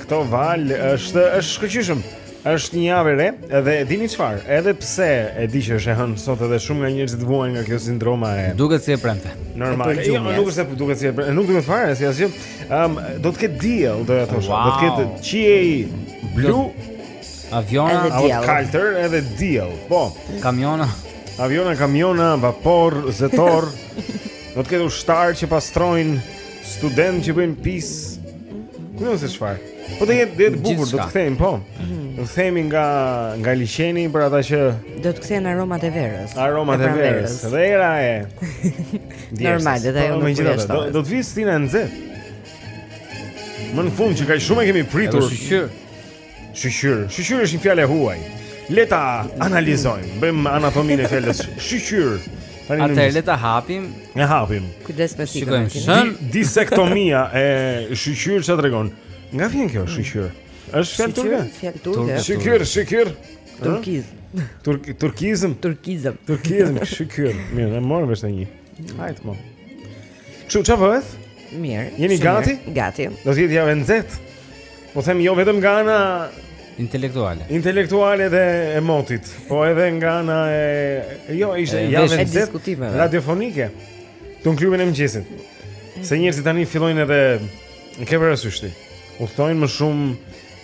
Këto valë është është shkëlqyshëm. Është një javë e re dhe e dini çfarë? Edhe pse e di që është e hënë sot edhe shumë nga njerëzit vuajnë nga kjo sindroma e Duket si e premte. Normal. E jo, nuk është se duket si e premte, nuk duket fare si asgjë. Ëm um, do të ketë diell, do të thoshë. Wow. Do të ketë qiej blu, aviona, aviona kaltër edhe diell. Po, kamiona. Aviona, kamiona, vaporë, zetorë. do të ketë ushtarë që pastrojnë Studentë që bëjnë pis. Ku do të çfarë? Po të jetë ditë bukur, do të kthejmë, po. Mhm. Do të themi nga nga liqeni për ata që do të kthehen aromat e verës. Aromat e verës. Dhe era e. Normal, do të jetë më gjithë. Do të vi stina e nxehtë. Më në fund që kaq shumë e kemi pritur. Është Shyqyr, shyqyr është një fjalë e huaj. Le ta analizojmë, bëjmë anatominë e fjalës shyqyr. Atëherë le ta hapim. Ne hapim. Kujdes me thikën. Shikojmë. Disektomia e shyqyr ça tregon? Nga vjen kjo shyqyr? Është fjalë turke? Fjalë turke. Shyqyr, shyqyr. Turkiz. Turk turkizëm. Turkizëm. Turkizëm, shyqyr. Mirë, e morëm vesh tani. Hajt po. Ça bëhet? Mirë. Jeni gati? Mirë. Gati. Do të jetë javë e nxehtë. Po them jo vetëm nga ana intelektuale. Intelektuale dhe e motit, po edhe nga ana e jo ishte javë e nxehtë. Radiofonike. Tu në klubin e mëngjesit. Se njerëzit tani fillojnë edhe ke parasysh ti. Udhëtojnë më shumë,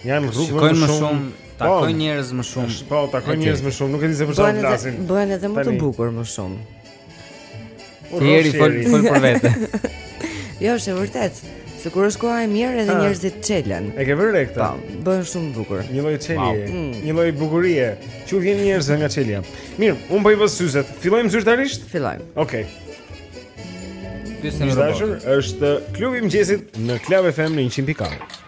janë në rrugë më shumë. Shikojnë më shumë. Po, takojnë njerëz më shumë. Po, takojnë njerëz më shumë, nuk e di se për çfarë flasin. Bëhen edhe më të bukur më shumë. Jeri fol fol për vete. Jo, është vërtet. Se kur është koha e mirë edhe njerëzit çelen. E ke vënë re këtë? Po, bën shumë bukur. Një lloj çeli, mm. një lloj bukurie. Çu vjen njerëzve nga çelia. Mirë, un po i vë syzet. Fillojmë zyrtarisht? Fillojmë. Okej. Okay. Njerëz të dashur, është klubi i mëngjesit në Club FM në 104.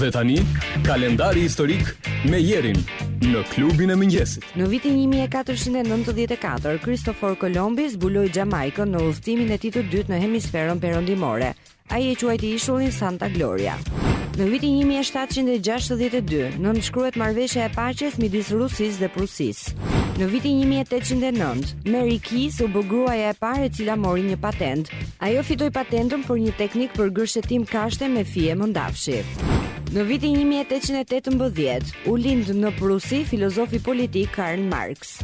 Dhe tani, kalendari historik me Jerin në klubin e mëngjesit. Në vitin 1494, Kristofor Kolombi zbuloi Xhamajkën në udhëtimin e tij të dytë në hemisferën perëndimore. Ai e quajti ishullin Santa Gloria. Në vitin 1762, nënshkruhet marrëveshja e paqes midis Rusisë dhe Prusisë. Në vitin 1809, Mary Kies u bë gruaja e parë e cila mori një patentë. Ajo fitoi patentën për një teknikë për gërshetim kashte me fije mëndafshi. Në vitin 1818, u lind në Prusi filozofi politik Karl Marx.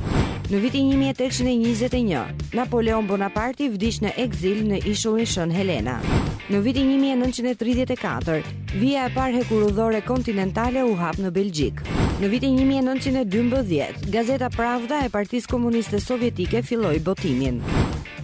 Në vitin 1821, Napoleon Bonaparti vdiq në ekzil në ishullin Shën Helena. Në vitin 1934, vija e parë hekurudhore kontinentale u hap në Belgjikë. Në vitin 1912, gazeta Pravda e Partisë Komuniste Sovjetike filloi botimin.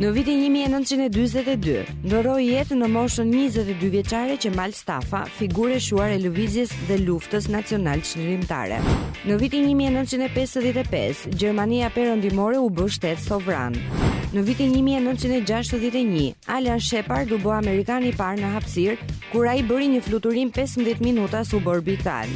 Në vitin 1942, ndërroi jetë në moshën 22 vjeçare Qemal Stafa, figurë e shquar e lëvizjes dhe luftës nacional çlirimtare. Në vitin 1955, Gjermania Perëndimore u bë shtet sovran. Në vitin 1961, Alan Shepard u bë amerikani i parë në hapësirë, kur ai bëri një fluturim 15 minuta suborbital.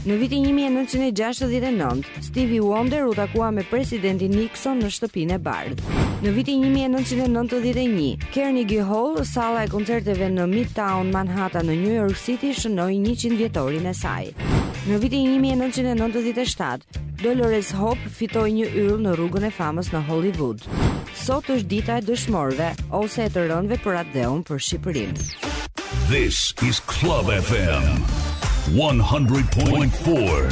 Në vitin 1969, Stevie Wonder u takua me presidentin Nixon në Shtëpinë e Bardhë. Në vitin 1991, Carnegie Hall, salla e koncerteve në Midtown Manhattan në New York City, shënoi 100 vjetorin e saj. Në vitin 1997, Dolores Hope fitoi një yll në rrugën e famës në Hollywood. Sot është dita e dëshmorëve ose e të rënëve për atdheun për Shqipërinë. This is Club FM 100.4.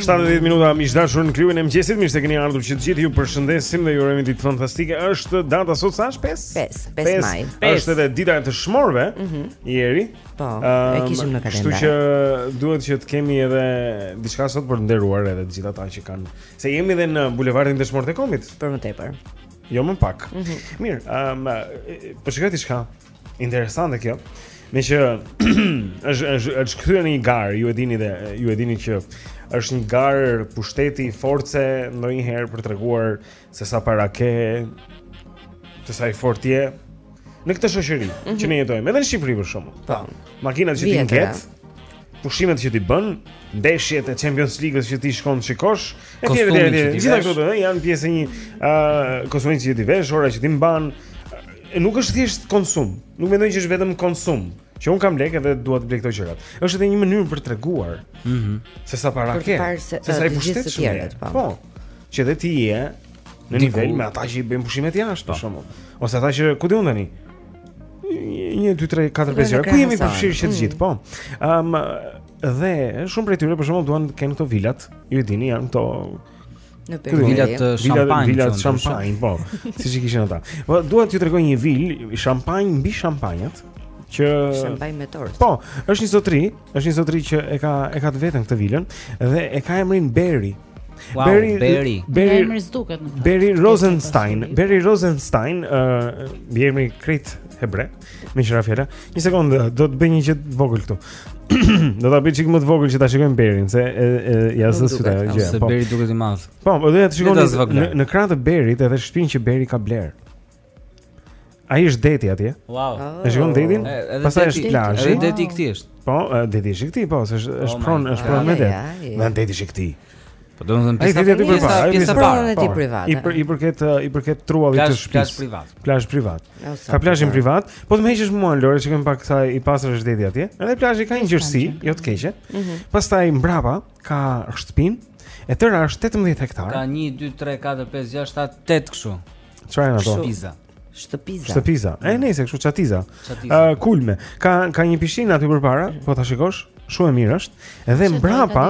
7 e 10 minuta miq të dashur në klubin e mëngjesit, mirë se keni ardhur që të gjithë ju përshëndesim dhe ju urojmë ditë fantastike. Është data sot sa është 5? 5, 5 maj. Është edhe dita e dëshmorëve. Mhm. Mm Jeri. Po, e kishim në kalendar. Kështu që duhet që të kemi edhe diçka sot për të nderuar edhe të gjithë ata që kanë. Se jemi edhe në bulevardin Dëshmorët e kombit. Për më tepër. Jo më pak. Mm -hmm. Mirë, ëm um, po shikoj diçka interesante kjo. Meqë është është është kthyer në një garë, ju e dini dhe ju e dini që është një garë pushteti, force ndonjëherë për të treguar Se sa para ke, se sa i fort je në këtë shoqëri mm -hmm. që ne jetojmë, edhe në Shqipëri fatkeqësisht. Po. Makinat që ti nget, pushimet që ti bën, ndeshjet e Champions League-s që ti shkon të shikosh, e tjerë e tjerë. Gjithë ato janë pjesë e një ë uh, kostumi që ti vesh, ora që ti mban. E nuk është thjesht konsum. Nuk mendoj që është vetëm konsum. Që un kam lekë dhe dua të blej këto gjëra. Është edhe një mënyrë për të treguar. Mhm. Mm se sa para ke. Se sa i pushtetshëm. Po. që dhe ti je në nivel me ata që i bëjnë pushimet jashtë për po. shembull. Ose ata që ku di un tani. 1 2 3 4 5 6 ku jemi përfshirë që të gjithë, po. Ëm dhe shumë prej tyre për shembull duan të kenë këto vilat, ju e dini janë këto në Perëndim. Vilat të shampanjë. Vilat të shampanjë, po. Siç i kishin ata. Po dua t'ju tregoj një vilë i shampanjë mbi shampanjat që shampanjë me tort. Po, është një zotri, është një zotri që e ka e ka të vetën këtë vilën dhe e ka emrin Berry. Wow, Beri Beri Beri Beri Beri Rosenstein Beri Rosenstein ë uh, emri krejt hebre meqë ra fjala një sekondë do të bëj një gjë të vogël këtu do ta bëj çik më të vogël që ta shikojmë Berin se e, e, ja zë sy ajo gjë se po. Beri duket i madh po do të shikoni në, në krah të Berit edhe shtëpinë që Beri ka bler Ai është deti atje. Wow. Ah. E shikon detin? Pastaj është plazhi. Edhe deti i këtij është. Po, deti i këtij, po, është është oh pron, është pron me det. Me deti i këtij. Po do të thotë pjesa e tij privat, ai pjesa e tij privat. I i përket i përket truallit të shtëpisë. Plazh privat. Plazh privat. Ka plazhin privat. Po të më heqësh mua Lore, që ta shoh pak sa i pastër është deti atje. Edhe plazhi ka një gjerësi, jo të keqe. Mhm. Pastaj mbrapa Ka shtëpinë, e tëra është 18 hektar. Ka 1 2 3 4 5 6 7 8 kështu. Çfarë janë ato? Shtëpiza. Shtëpiza. Shtëpiza. E mm. nejse kështu çatiza. Ë kulme. Ka ka një pishinë aty përpara, po ta shikosh, shumë e mirë është. Edhe mbrapa.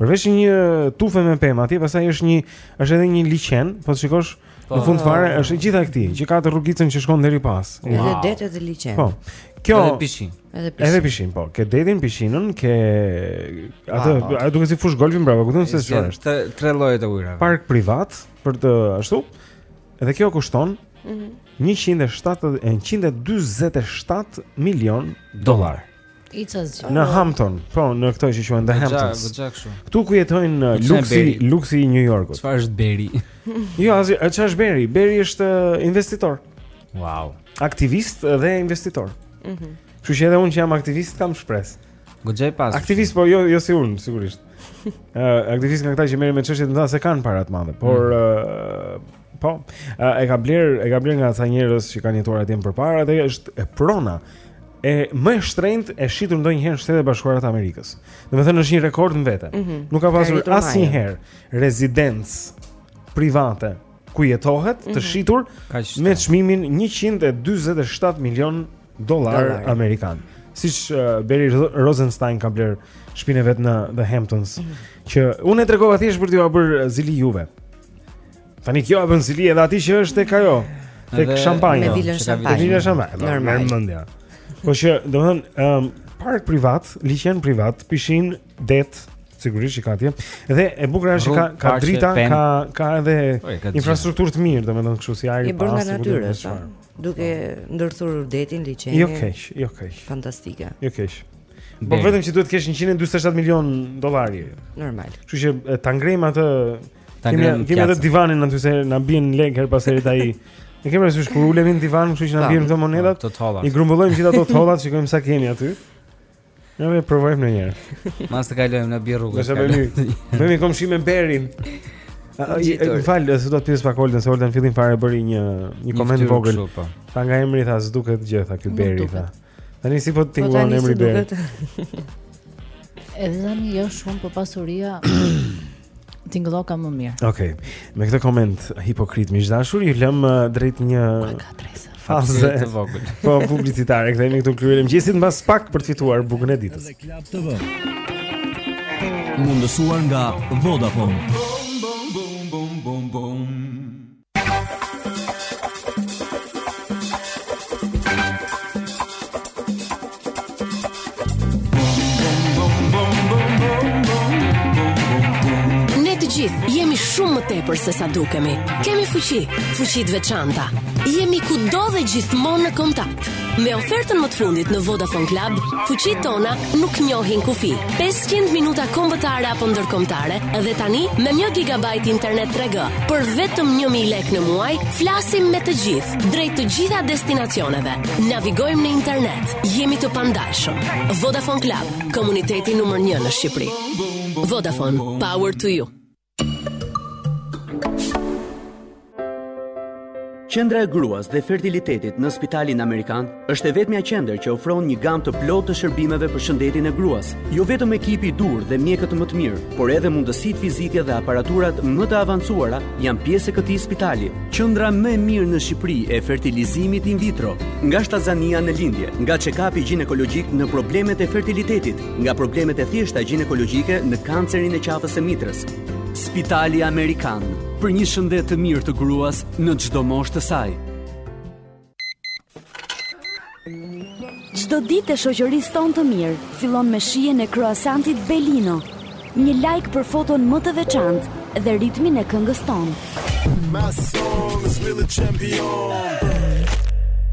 Përveç një tufe me pemë atje, pastaj është një është edhe një liqen, po ta shikosh, Po. Në fund fare është e gjitha e këtij, që ka atë rrugicën që shkon deri pas. Edhe wow. det edhe liqen. Po. Kjo edhe pishin. Edhe pishin. Edhe pishin, po. Ke detin, pishinën, ke atë, wow. atë duke si fushë golfi mbrapa, kupton se çfarë është. Tre, tre lloje të ujërave. Park privat për të ashtu. Edhe kjo kushton mm -hmm. 147 milion dollar. Në Hampton, po, në këto që quhen The Hamptons. Këtu ku jetojnë uh, luksi, luksi i New Yorkut. Çfarë është Berry? çfarë është Berry? Berry është uh, investitor. Wow. Aktivist dhe investitor. Mhm. Mm Kështu që edhe unë që jam aktivist kam shpresë. Goxha i pasur. Aktivist po jo jo si unë sigurisht. Ë uh, aktivist nga këta që merren me çështje të mëdha se kanë para të mëdha, por mm. uh, Po, e ka bler, e ka bler nga ata njerëz që kanë jetuar atje më përpara, dhe është prona më e shtrenjtë e shitur ndonjëherë në Shtetet e Bashkuara të Amerikës. Domethënë është një rekord në vete. Mm -hmm. Nuk ka pasur asnjëherë rezidencë private ku jetohet mm -hmm. të mhm. shitur me çmimin 147 milion dollar amerikan. Siç uh, Barry Rosenstein ka bler shpinën vet në The Hamptons, mm. që unë e tregova thjesht për t'ua bër zili juve. Tani kjo e bën zili edhe atë që është tek ajo, tek shampanja. Me vilën shampanja. Me vilën shampanja. Normal normal. Po që, domethënë, ëm um, park privat, liqen privat, pishin, det, sigurisht që ka atje. Dhe e bukura është që ka ka drita, ka ka edhe infrastrukturë të mirë, domethënë kështu si ajri i pastër. E bërë nga natyrë, sa. Duke ndërthurur detin, liqenin. Jo keq, jo keq. Fantastike. Jo keq. Po vetëm që duhet të kesh 147 milion dollarë. Normal. Kështu që ta ngrejmë atë ta ngrejmë. Kemi edhe divanin aty se na bien lekë her pas herë ai. E kemi rrëshqit kur ulemi në divan, kështu që na bien këto monedhat. I grumbullojmë gjithë ato të hollat, shikojmë sa kemi aty. Ne e provojmë ndonjëherë Mos të kalojmë na bie rruga Nëse me mi bëhemi komshi me Berin Më fal, se do të pyes pak Oltën Se Olta në fillim fare bëri një Një koment të vogël po. Tha nga emri tha s'duket gjë Tha ky Beri tha Tha një si po të tingëllon emri Beri Edhe dhe një jo shumë për po pasuria Tingëllon ka më mirë. Okej. Okay. Me këtë koment hipokrit miq të dashur, ju lëm uh, drejt një faze të vogël. Po publicitare, kthehemi këtu krye mëngjesit mas pak për të fituar bukën e ditës. Mundësuar nga Vodafone. Bum bum bum bum bum bum. gjithë jemi shumë më tepër se sa dukemi. Kemi fuqi, fuqi të veçanta. Jemi kudo dhe gjithmonë në kontakt. Me ofertën më të fundit në Vodafone Club, fuqitë tona nuk njohin kufi. 500 minuta kombëtare apo ndërkombëtare dhe tani me 1 GB internet 3G për vetëm 1000 lekë në muaj, flasim me të gjithë, drejt të gjitha destinacioneve. Navigojmë në internet, jemi të pandashëm. Vodafone Club, komuniteti numër 1 në Shqipëri. Vodafone, power to you. Qendra e Gruas dhe Fertilitetit në Spitalin Amerikan është e vetmja qendër që ofron një gamë të plotë të shërbimeve për shëndetin e gruas. Jo vetëm ekipi i duhur dhe mjekët më të mirë, por edhe mundësitë fizike dhe aparaturat më të avancuara janë pjesë e këtij spitali. Qendra më e mirë në Shqipëri e fertilizimit in vitro, nga shtatzania në lindje, nga check-upi gjinekologjik në problemet e fertilitetit, nga problemet e thjeshta gjinekologjike në kancerin e qafës së mitrës. Spitali Amerikan, për një shëndet të mirë të gruas në çdo moshë të saj. Çdo ditë e shoqërisë tonë të mirë fillon me shijen e kroasantit Belino. Një like për foton më të veçantë dhe ritmin e këngës tonë. My song is really champion.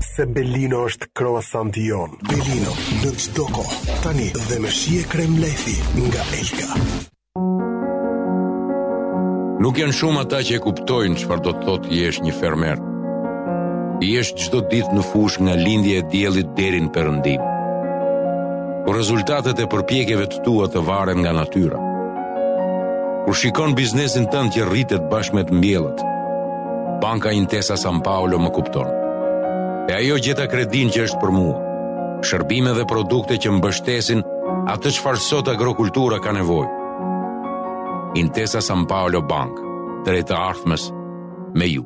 Se Belino është kroasanti jonë. Belino, në çdo kohë, tani dhe me shije krem lajthie nga Elka. Nuk janë shumë ata që e kuptojnë çfarë do të thotë t'jesh një fermer. T'jesh çdo ditë në fushë nga lindja e diellit deri në perëndim. Kur rezultatet e përpjekjeve tua të varen nga natyra. Kur shikon biznesin tënd që rritet bashkë me të mbjellat, Banka Intesa San Paolo më kupton. Te ajo gjeta kredinë që është për mua, shërbime dhe produkte që mbështesin atë çfarë sot agrokultura ka nevojë. Intesa San Paolo Bank, drejt të ardhmes me ju.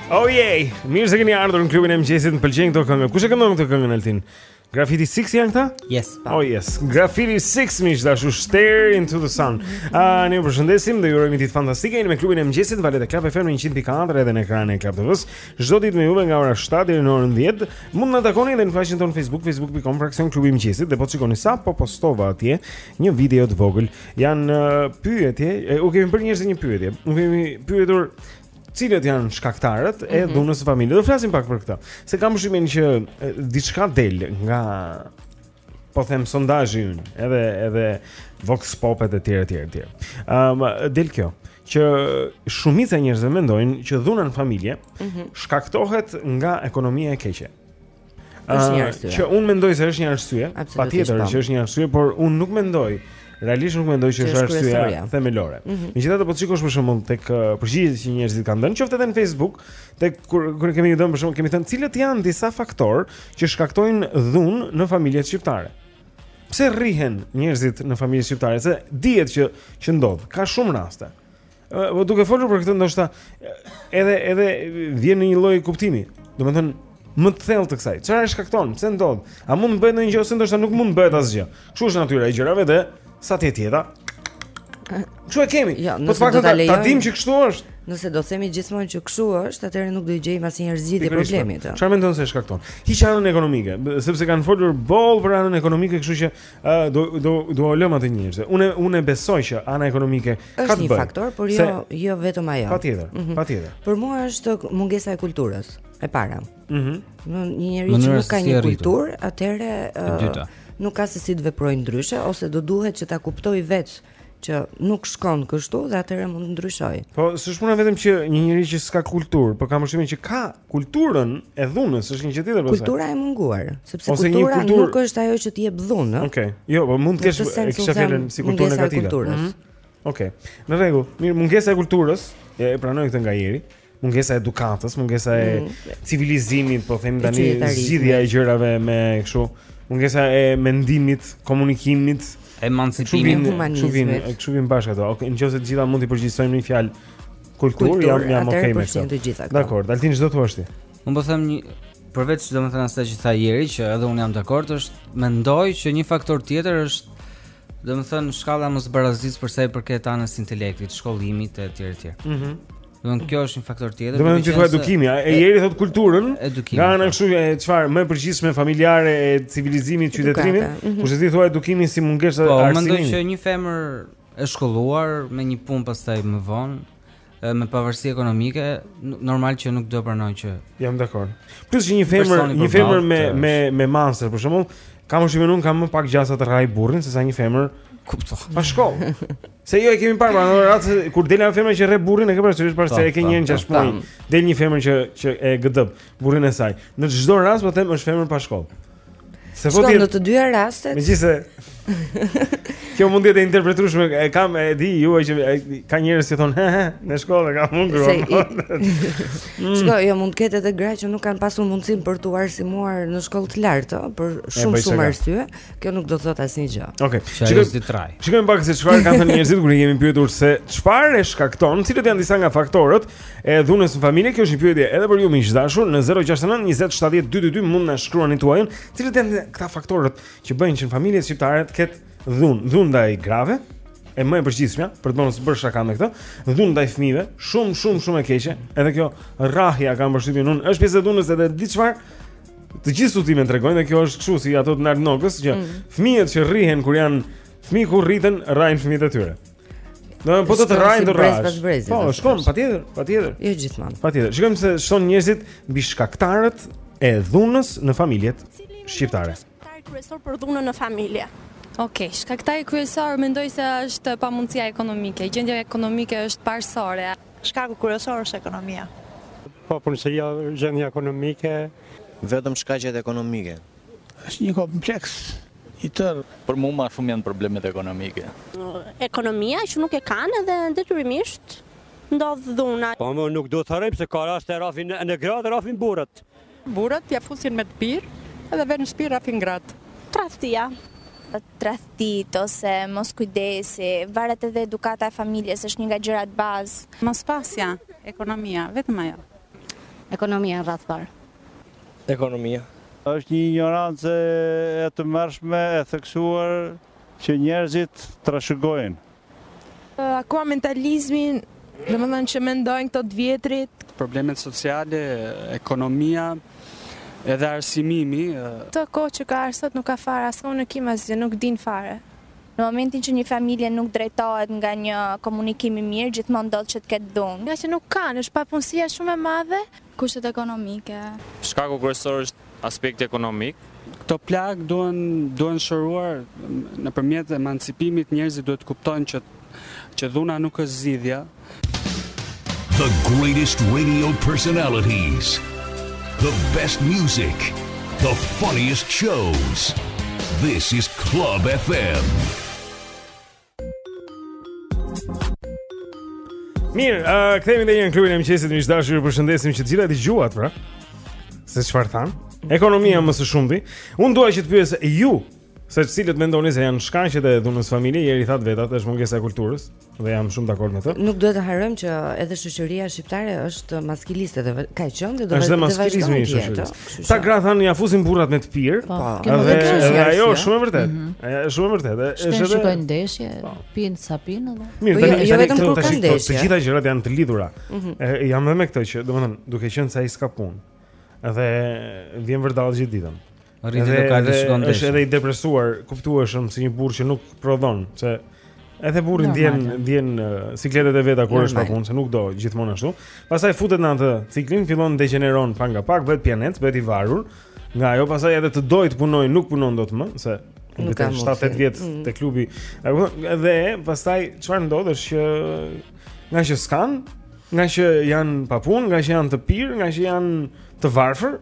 Oh yay! Mirë se keni ardhur në klubin e mëngjesit. Më pëlqen kjo këngë. Kush e këndon këtë këngën Altin? Graffiti 6 janë këta? Yes. Po. Oh yes. Graffiti 6 mish dashu stare into the sun. Ah, ne ju përshëndesim dhe ju urojmë ditë fantastike. Jeni me klubin e mëngjesit, valët e Club FM 104 edhe në ekranin e Club TV-s. Çdo ditë me juve nga ora 7 deri në orën 10. Mund na takoni edhe në faqen tonë Facebook, facebook.com fraksion klubi i mëngjesit dhe po shikoni sapo postova atje një video të vogël. Janë uh, pyetje, u kemi bërë njerëzve një pyetje. U kemi pyetur cilët janë shkaktarët e mhm. dhunës në familje. Do flasim pak për këtë. Se kam përshtypjen që diçka del nga po them sondazhi ynë, edhe edhe vox popet e tjera e tjera e tjera. Ëm um, del kjo që shumica e njerëzve mendojnë që dhuna në familje mm -hmm. shkaktohet nga ekonomia e keqe. Është një arsye. Që unë mendoj se është një arsye. Patjetër po. që është një arsye, por unë nuk mendoj realisht nuk mendoj që është arsyeja themelore. Mhm. Megjithatë po të shikosh për shembull tek uh, përgjigjet që njerëzit kanë dhënë, qoftë edhe në Facebook, tek kur kur kemi dhënë për shembull kemi thënë cilët janë disa faktorë që shkaktojnë dhunë në familjet shqiptare. Pse rrihen njerëzit në familjet shqiptare? Se dihet që që ndodh, ka shumë raste. Po duke folur për këtë ndoshta edhe edhe vjen në një lloj kuptimi. Domethënë më të thellë të kësaj. Çfarë e shkakton? Pse ndodh? A mund të bëhet ndonjë gjë ose ndoshta nuk mund të bëhet asgjë? Kështu është natyra e gjërave dhe sa të jetë jeta. Ç'u e kemi? Jo, po fakti ta, ta dimë që kështu është. Nëse do themi gjithmonë që kështu është, atëherë nuk do t'i gjejmë asnjëherë zgjidhje problemit. Çfarë mendon se e shkakton? Hiq anën ekonomike, sepse kanë folur boll për anën ekonomike, kështu që do do do lëmë atë njëherë. Unë unë besoj që ana ekonomike Është një faktor, por jo jo vetëm ajo. Patjetër, mm -hmm. patjetër. Për mua është mungesa e kulturës e para. Mhm. Mm një njeri që nuk ka një kulturë, atëherë uh, nuk ka se si të veprojë ndryshe ose do duhet që ta kuptojë vetë që nuk shkon kështu dhe atëherë mund të ndryshojë. Po, s'është puna vetëm që një njeri që s'ka kulturë, por kam përshtypjen që ka Kulturën e dhunës është një gjë tjetër pastaj. Kultura e munguar, sepse Ose kultura kultur... nuk është ajo që të jep dhunë, ëh. Okej. Okay. Jo, po mund të kesh kisha fjalën si kulturë negative. Okej. Mm -hmm. okay. Në rregull. Mirë, mungesa e kulturës, e pranoj këtë nga Jeri. Mungesa e edukatës, mungesa e mm -hmm. civilizimit, po them tani zgjidhja e gjërave me kështu, mungesa e mendimit, komunikimit, emancipimit, humanizmit. Çuvin, çuvin bashkë ato. Okej, okay. nëse të gjitha mund të përgjithësojmë në një fjalë kulturë, kulturë jam jam okay me këtë. Dakor, Altin ç'do thuash ti? Unë po them një përveç domethënë asaj që tha Jeri që edhe unë jam dakord është mendoj që një faktor tjetër është domethënë shkalla e mosbarazisë për sa i përket anës intelektit, shkollimit e tjera e tjera. Mhm. Mm Domethënë kjo është një faktor tjetër. Domethënë ti thua edukimi, e Jeri thotë kulturën, nga ana kështu e çfarë më e përgjithshme familjare e civilizimit qytetërimit, mhm. kurse ti thua edukimi si mungesë po, arsimi. Po mendoj që një femër e shkolluar me një punë pastaj më vonë me pavarësi ekonomike, normal që nuk do të pranoj që. Jam dakord. Plus që një femër, një femër me me me master për shembull, kam përshtypjen unë ka më pak gjasa të rrahë burrin sesa një femër kupton. Pa shkollë. Se jo e kemi parë, por në atë kur del një femër që rreh burrin e ke parasysh, është para se e ke një gjashtë muaj. Del një femër që që e gëdëb burrin e saj. Në çdo rast po them është femër pa shkollë. Se po ti. Në të dyja rastet. Megjithëse Kjo mund të jetë interpretueshme, e kam, e di unë që ka njerëz që thonë, në shkollë kam mundur. Mm. Shko, jo mund të ketë edhe gra që nuk kanë pasur mundësinë për t'u arsimuar në shkollë të lartë, për shumë shumë arsye. Kjo nuk do të thotë asnjë gjë. Okej. Shikojmë pak se çfarë kanë thënë njerëzit kur i kemi pyetur se çfarë e shkakton, cilët janë disa nga faktorët E dhunës në familje, kjo është një pyetje edhe për ju miq të dashur në 069 20 70 222 mund të na shkruani tuajën, cilët janë këta faktorët që bëjnë që në familjet shqiptare të ketë dhunë, dhunë ndaj grave, e më e përgjithshmja, për të mos bërë shaka me këtë, dhunë ndaj fëmijëve, shumë shumë shumë e keqe, edhe kjo rrahja kam përshtypjen unë, është pjesë e dhunës edhe di çfarë Të gjitha studimet tregojnë dhe kjo është kështu si ato të Nardnogës që mm. fëmijët që rrihen kur janë fëmijë kur rriten rrahin fëmijët e tyre. Do të thotë të rrahë të rrahë. Po, shkon patjetër, patjetër. Jo gjithmonë. Patjetër. Shikojmë se ç'thonë njerëzit mbi shkaktarët e dhunës në familjet shqiptare. Shkaktar kryesor për dhunën në familje. Okej, okay, shkaktari kryesor mendoj se është pamundësia ekonomike. Gjendja ekonomike është parësore. Shkaku kryesor është ekonomia. Papunësia, gjendja ekonomike, vetëm shkaqet ekonomike. Është një kompleks i tërë. Për mua ma shumë janë problemet ekonomike. Ekonomia që nuk e kanë dhe detyrimisht ndodh dhuna. Po mo nuk duhet të harrojmë se ka raste rrafin dhe gratë rrafin burrat. Burrat ja fusin me të pirë edhe venë në shtëpi rrafin gratë. Tradhtia. Tradhtitë ose moskujdesi, varet edhe edukata e familjes, është një nga gjërat bazë. Mospasja, ekonomia, vetëm ajo. Ekonomia në radhë të parë. ekonomia. Është një injorancë e tmerrshme e theksuar që njerëzit trashëgojnë. Akoma mentaliteti, domethënë që mendojnë këto të vjetrit. Problemet sociale, ekonomia, edhe arsimimi. Këtë kohë që ka sot nuk ka fare as komunikim asgjë, nuk dinë fare. Në momentin që një familje nuk drejtohet nga një komunikim i mirë, gjithmonë ndodh që të ketë dhunë. Nga që nuk kanë, është papunësia shumë e madhe. Kushtet ekonomike. Shkaku kryesor është aspekti ekonomik. Këto plagë duhen duhen shëruar nëpërmjet emancipimit, njerëzit duhet të kuptojnë që që dhuna nuk është zgjidhja. The greatest radio personalities. The best music. The funniest shows. This is Club FM. Mirë, uh, kthehemi dhe një në klubin e mëngjesit Miq të dashur ju përshëndesim të gjitha e i dëgjuat, pra Se çfarë thanë Ekonomia më së shumti Unë dua që t'ju pyes ju Se cilët mendoni se janë shkaqet e dhunës në familje Jeri tha të vetat është mungesa e kulturës Dhe jam shumë dakord me të Nuk duhet të harrojmë që edhe shoqëria shqiptare është maskiliste dhe Ka qenë dhe dhe vazhdon të jetë Kështu Ca gra thanë ia fusin burrat me të pirë. Po, edhe edhe ajo është shumë e vërtetë. Mhm. Është shumë e vërtetë. Është edhe shikojnë ndeshje, po. pinë sa pinë edhe. Mirë, po, tani jo, jo vetëm kur kanë ndeshje. Të gjitha gjërat janë të lidhura. Mhm. Jam edhe me këtë që, domethënë, duke qenë se ai s'ka punë. Edhe vjen vërdall gjithë ditën. Rri te lokali shikon ndeshje. Është edhe i depresuar, kuptueshëm si një burrë që nuk prodhon, se Edhe burri ndjen ndjen sikletet e veta kur është pa punë, se nuk do gjithmonë ashtu. Pastaj futet në atë ciklin, fillon degjeneron pak nga pak, bëhet pianec, bëhet i varur. Nga ajo pastaj edhe të dojë të punojë, nuk punon dot më, se nuk ka 7-8 vjet mm. te klubi. Dhe pastaj çfarë ndodh është që ngaqë s'kanë, ngaqë janë pa punë, ngaqë janë të pirë, ngaqë janë të varfër,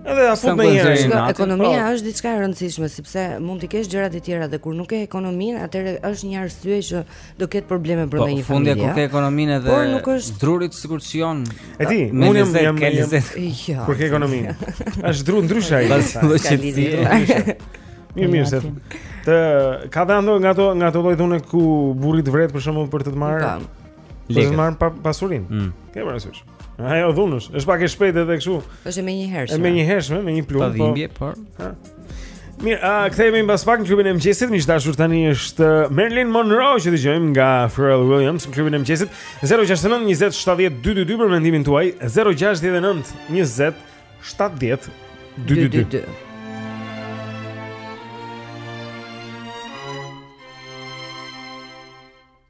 Edhe ia fut menjëherë. Shka, ekonomia po. është diçka e rëndësishme sepse mund të kesh gjëra të tjera dhe kur nuk ke ekonominë, atëherë është një arsye që do ketë probleme brenda po, një familje. Po fundja kur ke ekonominë edhe Por nuk është drurit sikur çion. E di, unë jam jam ke lezet. Jo. Kur ke ekonominë. Është dru ndryshe ai. Mirë, mirë se. Të ka dhënë nga ato nga ato lloj dhune ku burri të vret për shembull për të të marrë. Po. Për të marrë pasurinë. Mm. Ke parasysh? Ajo dhunë është pak e shpejtë edhe kështu. Është e menjëhershme. Është e menjëhershme, me një plumb. Pa dhimbje, por. Mirë, a kthehemi mbas pak në klubin e mëngjesit, miq të dashur tani është uh, Marilyn Monroe që dëgjojmë nga Pharrell Williams në klubin e mëngjesit. 069 20 70 222 për mendimin tuaj, 069 20 70 222.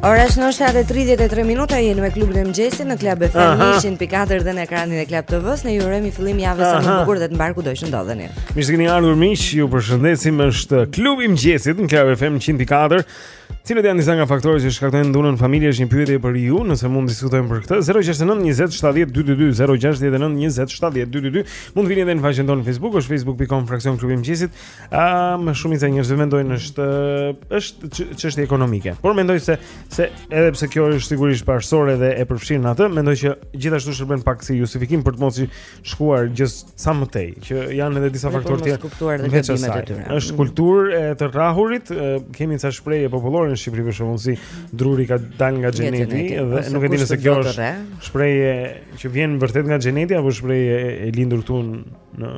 Ora shënon 7:33 minuta jeni me klubin e mëngjesit në Club FM 104 dhe në ekranin e Club TV-s ne ju urojmë fillim jave sa më të bukur dhe të mbarë kudo që ndodheni. Mirë se keni ardhur miq, ju përshëndesim është klubi i mëngjesit në klub e Fem 104. Cilët janë disa nga faktorët që shkaktojnë dhunën në familje? Është një pyetje për ju, nëse mund të diskutojmë për këtë. 069 20 70 222 069 20 70 222. Mund të vini edhe në faqen tonë në Facebook, është facebook.com fraksion klubi i mëngjesit. Ëm ah, shumica e njerëzve mendojnë është është çështje ekonomike. Por mendoj se se edhe pse kjo është sigurisht parësore dhe e përfshin atë, mendoj që gjithashtu shërben pak si justifikim për të mos shkuar gjë ca më tej, që janë edhe disa faktorë tjerë. Veç asaj. Është mm. kulturë e të rrahurit, kemi ca shprehje popullore në Shqipëri për shembull si druri ka dal nga xheneti dhe nuk e di nëse kjo është shprehje që vjen vërtet nga xheneti apo shprehje e lindur këtu në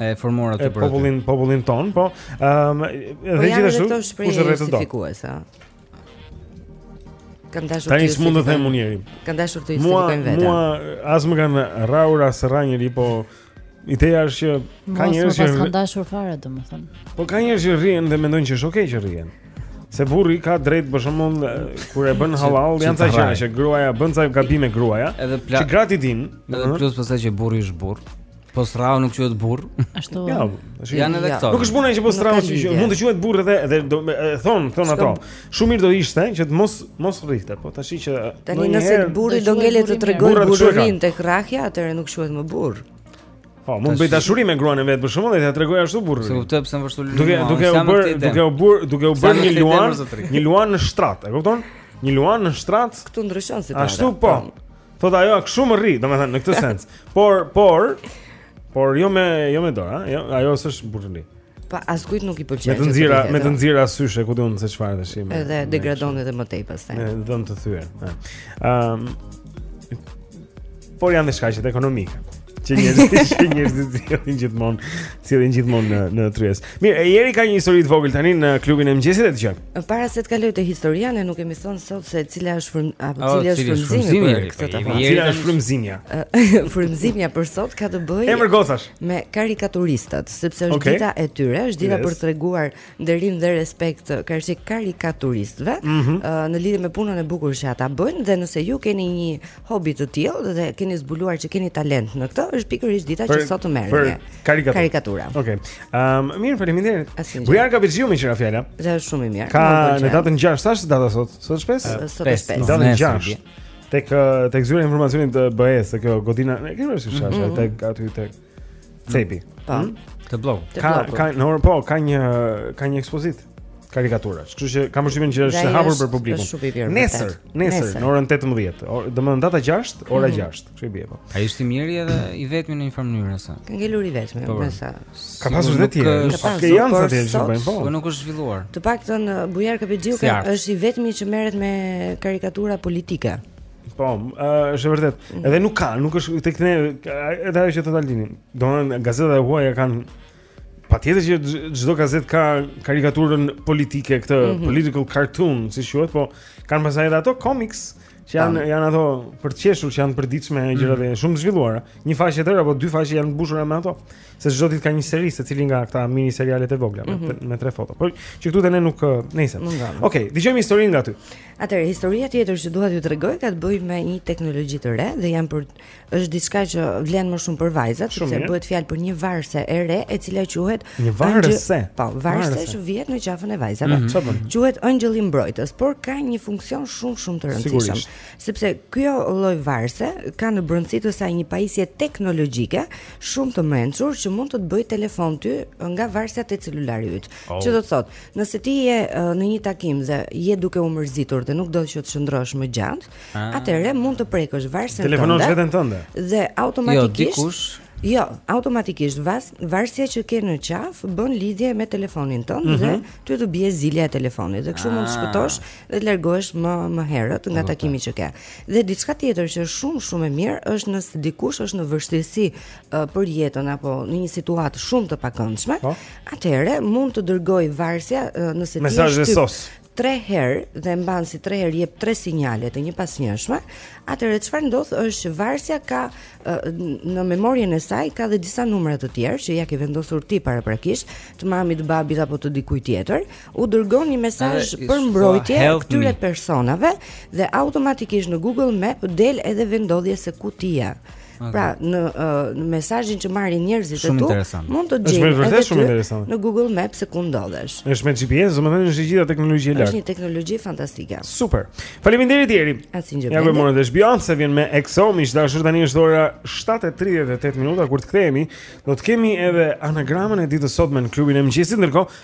e formuar aty për popullin popullin ton, po. Ëm ehm, dhe po gjithashtu kush rreth do. Kam dashur të ishte. Tashi mund të thotë njeri. Kam dashur të ishte vetëm vetëm. Mua mua as më kanë rrahur as rrah njeri, po ideja është që ka njerëz që kanë dashur fare domethënë. Po ka njerëz që rrihen dhe mendojnë që është okay që rrihen. Se burri ka të drejtë për shembull kur e bën hallall janë ca gjëra që gruaja bën ca gabime gruaja. Edhe që gratë din, edhe plus pastaj që burri është burrë. Po s'rrahu nuk quhet burrë. Ashtu. Ja, është janë edhe këto. Nuk është puna që po s'rrahu që quhet, mund të quhet burrë edhe edhe do thonë thonë ato. Shumë mirë do ishte që të mos mos rrihte, po tash që tani nëse burri do ngele të tregojë burrin tek rrahja, atëherë nuk quhet më burrë. Po, mund të bëj dashuri me gruan e vet për shembull dhe t'ia tregoj ashtu burrin. S'e kuptoj pse më vështirë. Duke duke u bërë, duke u bërë, duke u bërë një luan, një luan në shtrat, e kupton? Një luan në shtrat. Ktu ndryshon situata. Ashtu po. po. Thotë ajo kshu më rrih, domethënë në këtë sens. Por, por, por jo me jo me dorë, jo, ajo s'është burrëni. Pa askujt nuk i pëlqen. Me të nxira, me të nxira syshe, ku di unë se çfarë tash. Edhe degradon edhe më tej pastaj. Me dhëmbë të thyer. Ëm Por janë dhe shkaqet ekonomike që njerëzit që njerëzit sjellin gjithmonë, sjellin gjithmonë në në tryezë. Mirë, Eri ka një histori të vogël tani në klubin e mëngjesit e dëgjojmë. Para se të kaloj te historia, ne nuk kemi thënë sot se cila është frym, apo oh, cili është frymëzimi për këtë të thonë. Cila është frymëzimja? Frymëzimja për sot ka të bëjë Emër gocash. Me karikaturistat, sepse është okay. dita e tyre, është dita yes. për të treguar nderim dhe respekt karshi karikaturistëve, mm -hmm. në lidhje me punën e bukur që ata bëjnë dhe nëse ju keni një hobi të tillë dhe keni zbuluar që keni talent në këtë, është pikërisht dita për, që sot të merrni. Për karikatura. karikatura. Okej. Okay. Ehm, um, mirë, faleminderit. Bujar Kapexhiu meqë ra fjala. Dhe është shumë i mirë. Ka në datën 6, sa është data sot? Sot është 5? Sot është 5. Datën 6. Tek tek zyra e informacionit të BE-së, kjo godina, e kemi parasysh, mm -hmm. tek aty tek Cepi. Po. Hmm? Te blloku. Ka ka në orë po, ka një ka një ekspozitë karikaturash. Kështu që kam përshtypjen që është e hapur për publikun. Nesër, nesër në orën 18, domethënë data 6, ora 6. Mhm. Kështu i bie po. Ai është i miri edhe i vetmi në një farë mënyre sa. Ka ngelur i vetmi, po, po. sa. Ka pasur dhe të tjerë. Nuk ka pasur janë ca të tjerë që bëjnë po. Po nuk është zhvilluar. Të paktën uh, Bujar Kapexhiu është i vetmi që merret me karikatura politike. Po, është e vërtetë. Mm. Edhe nuk ka, nuk është tek ne, edhe ajo që thotë Altini. Domethënë gazetat e huaja kanë patjetër që çdo gazetë ka karikaturën politike këtë mm -hmm. political cartoon, siç quhet, po kanë pastaj edhe ato comics që janë janë ato për të qeshur që janë përditshme mm. gjëra shumë të zhvilluara. Një faqe e tërë apo dy faqe janë të mbushura me ato. se çdo ditë ka një seri secili nga këta mini serialet e vogla me, mm -hmm. me tre foto. Por që këtu te ne nuk nejse. Okej, okay, dëgjojmë historinë nga ty. Atëherë historia tjetër që dua t'ju tregoj ka të bëjë me një teknologji të re dhe janë për është diçka që vlen më shumë për vajzat, sepse bëhet fjalë për një varse e re e cila quhet një varse. Po, varse që vihet në qafën e vajzave. Mm -hmm. Quhet engjëlli mbrojtës, por ka një funksion shumë shumë të rëndësishëm. Sepse kjo lloj varse ka në brendësi të saj një pajisje teknologjike shumë të mençur që mund të të bëjë telefon ty nga varësja, te celulari yt. Oh. Që do të thotë, nëse ti je uh, në një takim dhe je duke u mërzitur dhe nuk do që të qëndrosh më gjatë, ah. atëherë mund të prekësh varësen tënde. Telefonosh veten tënde. Dhe jo, automatikisht Jo, dikush Jo, automatikisht vas, varsja që ke në qafë bën lidhje me telefonin tënd mm -hmm. dhe mhm. ty të bie zilja e telefonit dhe kështu mund të ah. shpëtosh dhe të largohesh më më herët nga takimi që ke. Dhe diçka tjetër që është shumë shumë e mirë është nëse dikush është në vështirësi uh, për jetën apo në një situatë shumë të pakëndshme, po. atëherë mund të dërgojë varësja uh, nëse ti mesazh sos tre herë dhe mban si tre herë jep tre sinjale të njëpasnjëshme, atëherë çfarë ndodh është që varësja ka në memorien e saj ka dhe disa numra të tjerë që ia ke vendosur ti paraprakisht të mamit, babit apo të dikujt tjetër, u dërgon një mesazh për mbrojtje këtyre personave dhe automatikisht në Google Map del edhe vendodhja se ku ti je. Okay. Pra në uh, në mesazhin që marrin njerëzit aty mund të gjejnë është vërtet shumë interesant. Në Google Maps se ku ndodhesh. Është me GPS, domethënë është gjithë teknologji e lartë. Është një teknologji fantastike. Super. Faleminderit Jeri. Asgjë. Ja vetëm edhe shbion se vjen me Exo, miq të dashur tani është ora 7:38 minuta kur të kthehemi, do të kemi edhe anagramën e ditës së sotme në klubin e mëngjesit ndërkohë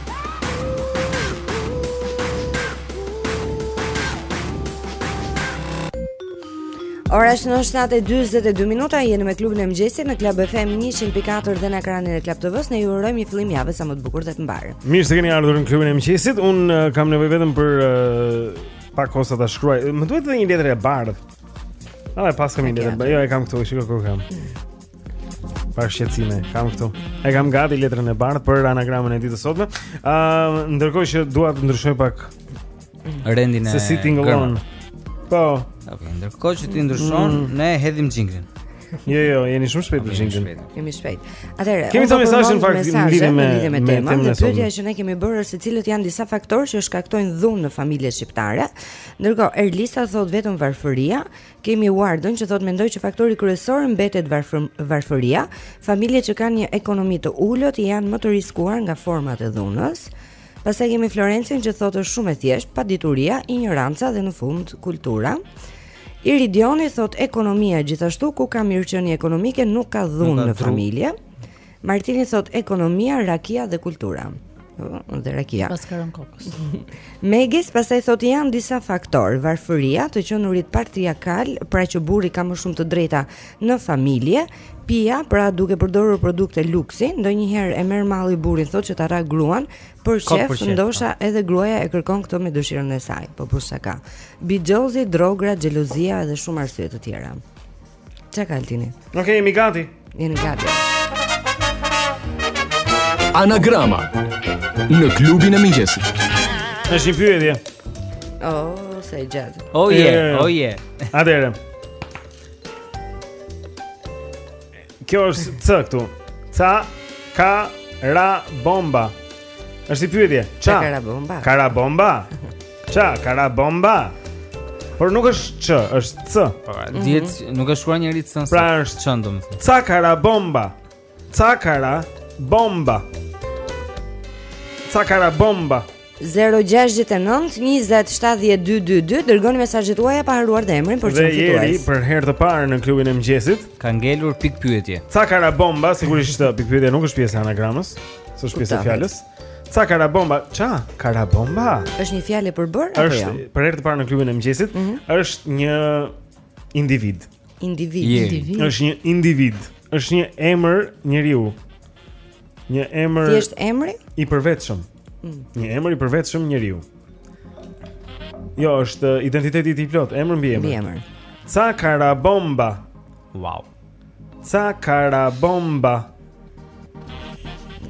Ora është 7:42 minuta, jeni me klubin e mëngjesit në Club FM 104 dhe në ekranin e Club TV-së. Ne ju urojmë një fillim jave sa më të bukur dhe të mbarë. Mirë se keni ardhur në klubin e mëngjesit. Unë uh, kam nevojë vetëm për uh, pak kohë sa ta shkruaj. Më duhet edhe një letër e bardhë. Ah, e paska më letër. Jo, e kam këtu, shikoje ku e kam. Pa shqetësime, e kam këtu. E kam gati letrën e bardhë për anagramën e ditës së sotme. Ëm, uh, ndërkohë që dua të ndryshoj pak rendin e Se si tingëllon. Po. Ok, ndërkohë që ti ndryshon, mm. ne hedhim xhinglin. Jo, jo, jeni shumë shpejt për xhinglin. Jemi shpejt. Atëherë, kemi mesazhe në fakt në lidhje me me temën e sotme. Pyetja që ne kemi bërë është se cilët janë disa faktorë që shkaktojnë dhunë në familjet shqiptare. Ndërkohë, Erlisa thotë vetëm varfëria, Kemi Vardën që thotë mendoj që faktori kryesor mbetet varfëria, familjet që kanë një ekonomi të ulët janë më të riskuar nga format e dhunës. Pastaj kemi Florencën që thotë është shumë e thjeshtë, padituria, injoranca dhe në fund kultura. Iridioni thotë ekonomia gjithashtu ku ka mirëqenie ekonomike nuk ka dhunë në familje. Martini thotë ekonomia, rakia dhe kultura. Ëh, dhe rakia. Pas ka rënë kokës. Meges pastaj thotë janë disa faktorë, varfëria, të qenurit patriarkal, pra që burri ka më shumë të drejta në familje, pija, pra duke përdorur produkte luksi, ndonjëherë e merr malli burrin thotë që ta rrahë gruan, për kot, qejf, për qejf, po. ndoshta edhe gruaja e kërkon këtë me dëshirën e saj, po po sa ka. Bixhozi, droga, xhelozia dhe shumë arsye të tjera. Ça ka Altini? Okay, jemi gati Jemi gati Anagrama Në klubin e mëngjesit është një pyetje Oh, sa i gjatë Oh yeah, oh yeah Atëherë Kjo është cë këtu Ca Ka Ra Bomba Është si pyetje. Ça ka ra bomba? Ka ra bomba? Ça ka ra bomba? Por nuk është ç, është c. Po, mhm. diet nuk e shkruan njeri c. Pra është ç, domethënë. Ca ka ra bomba? Ca ka ra bomba? Ca ka ra bomba? 0692070222 dërgoni mesazhet tuaja pa harruar dhe emrin për çfarë fitues. Dhe për herë të parë në klubin e mëngjesit ka ngelur pikëpyetje. Ca ka ra bomba, sigurisht pikëpyetja nuk është pjesë e anagramës. S'është pjesë e fjalës Ca ka ra bomba Ça ka ra bomba është një fjalë e përbërë është ja? për herë të parë në klubin e mëngjesit mm -hmm. është një individ Individ yeah. Individ është një individ është një emër njeriu Një emër Thjesht emri? I përveçëm mm. Një emër i përveçëm njeriu Jo, është identiteti i tij i plotë, emër mbiemër Mbiemër Ca ka ra bomba Wow Ca ka ra bomba.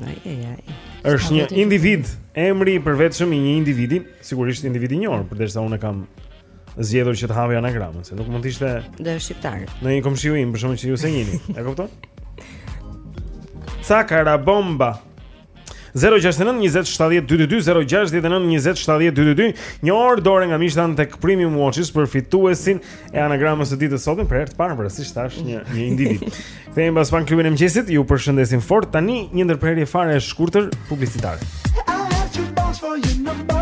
Ai ai ai. Është një individ, emri i përveçëm i një individi, sigurisht individ i njohur, përderisa unë e kam zgjedhur që të hapi anagramën, se nuk mund të ishte Do është shqiptar. në një komshiu im, për shkak që ju s'e njihni. E kupton? Ca ka ra bomba. 069 20 70 222 069 20 70 222 Një orë dore nga mishtan tek Primi i Muoçis për fituesin e anagramës të ditës së sotme Për herë të parë, përsëris është një, një individ Kthehemi pas pak në klubin e mëngjesit, ju përshëndesim fort Tani një ndërprerje fare e shkurtër publicitare I have to bounce for your number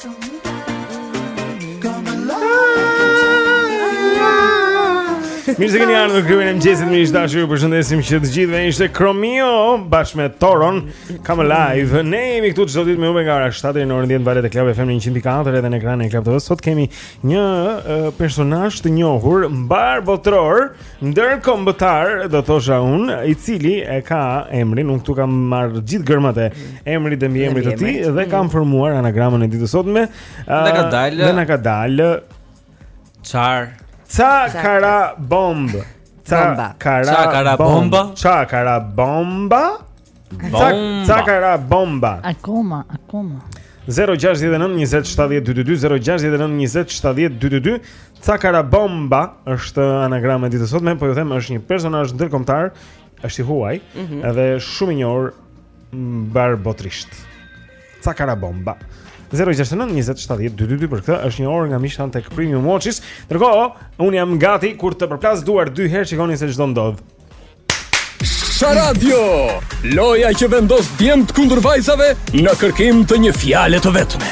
Mirë se keni ardhur në klubin e mëngjesit miq të dashur. Ju përshëndesim që të gjithëve ishte Kromio bashkë me Toron Come Alive. Ne jemi këtu çdo ditë me ju nga ora 7 deri në orën 10 valët e Club FM 104 edhe në ekranin e Club TV. Sot kemi një uh, personazh të njohur mbarëbotëror. Ndërkombëtar, do thosha unë, i cili e ka emrin, unë këtu kam marrë gjithë gërmat e emrit dhe mbiemrit të tij dhe kam mm. formuar anagramën e ditës sotme. Dhe ka dalë. Dhe na ka dalë. Çar. Caka ra bomb. Caka ra bomba. Caka ra bomba. Bomba. Caka ra bomba. Akoma, akoma. 0692070222 Caka ra bomba është anagrama e ditës sotme, po ju them është një personazh ndërkombëtar është i huaj mm -hmm. edhe shumë i njohur mbarëbotërisht Caka ra bomba 0692070222 për këtë është një orë nga Michan tek Premium Watches. Ndërkohë, unë jam gati kur të përplas duart dy herë shikoni se ç'do ndodhë. Sharadio, loja që vendos djemtë kundër vajzave në kërkim të një fjale të vetme.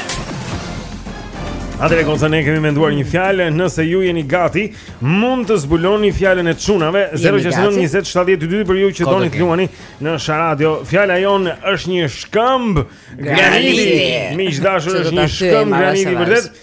Atëherë goca ne kemi menduar një fjalë, nëse ju jeni gati, mund të zbuloni fjalën e çunave 0692070222 për ju që doni të luani në Sharadio. Fjala jonë është një shkëmb graniti. Miq të dashur, është një shkëmb graniti vërtet.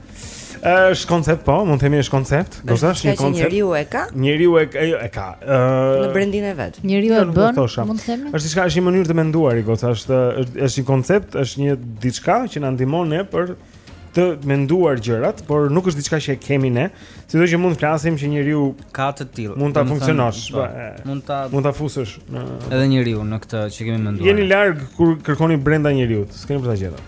Është koncept po, mund të themi është koncept. Po të thashë një koncept. Njeriu e ka? Njeriu e ka, jo, e ka. Ë në brendinë e vet. Njeriu e bën, mund të themi. Është diçka, është një mënyrë të menduari goca, është është një koncept, është një diçka që na ndihmon ne për të menduar gjërat, por nuk është diçka që e kemi ne, sido që mund të flasim që njeriu ka të tillë. Mund ta funksionosh, po, mund ta mund ta fusësh në edhe njeriu në këtë që kemi menduar. Jeni larg kur kërkoni brenda njeriut, s'keni për ta gjetur.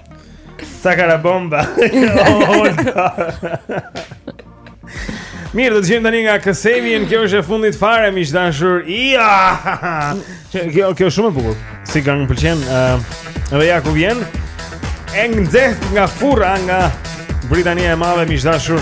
Caka ra bomba. Mirë, do të gjemë tani nga Kësemi, kjo është e fundit fare, miq të dashur. Ja! Kjo, kjo shumë e bukur, shiko, më pëlqen uh, Edhe ja ku vjen e nxehtë nga furra nga Britania e Madhe, miq të dashur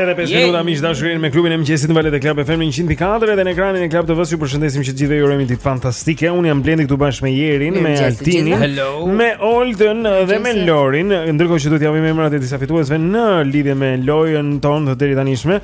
Tetë e pesë minuta miq të dashur jemi me klubin e mëngjesit në valët e Club FM 104 dhe në ekranin e Club TV-së ju përshëndesim që të gjithëve ju urojmë ditë fantastike. Unë jam Blendi këtu bashkë me Jerin, me Altinin, me Oltën dhe me Lorin. Ndërkohë që do të japim emrat e disa fituesve në lidhje me lojën tonë të deritanishme.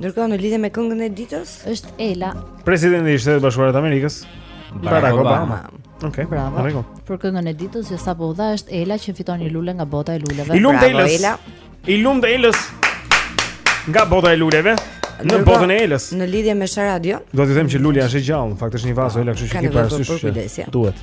Ndërkohë në lidhje me këngën e ditës është Ela. Presidenti i Shteteve të Bashkuara të Amerikës, Barack Obama. Okej. Okay. Bravo. Arrigo. Për këngën e ditës që sapo u dha është Ela që fiton një lule nga bota e luleve. I lumtë Elës. Ela. I lumtë Elës. Nga bota e luleve. Në botën e Elës. Në lidhje me Sharadio. Do të them që lulja është e gjallë, në fakt është një vazo Ela, kështu që ki parasysh. Duhet.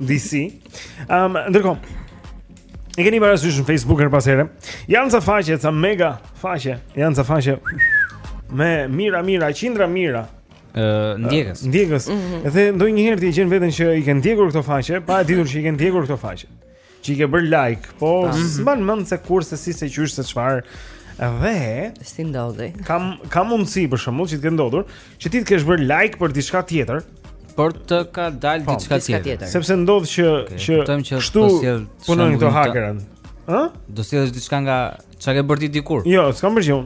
DC. Ëm, um, ndërkohë. E keni parë në Facebook her pas here. Janë ca faqe, ca mega faqe. Janë ca faqe me mijëra mijëra, qindra mijëra. Ë, uh, ndjekës. Uh, ndjekës. Mm -hmm. Dhe ndonjëherë ti gjen veten që i ke ndjekur këto faqe, pa e ditur që i ke ndjekur këto faqe. Që i ke bër like, po mm -hmm. s'mban mend se kur se si se qysh se çfarë. Dhe si ndodhi? Ka ka mundësi për shembull që të ketë ndodhur, që ti të kesh bër like për diçka tjetër, por të ka dal po, diçka tjetër. Sepse ndodh që okay, që kështu punojnë këta hakerat. Ë? Do të sjellësh diçka nga çka ke bërë ti dikur. Jo, s'kam bërë gjë.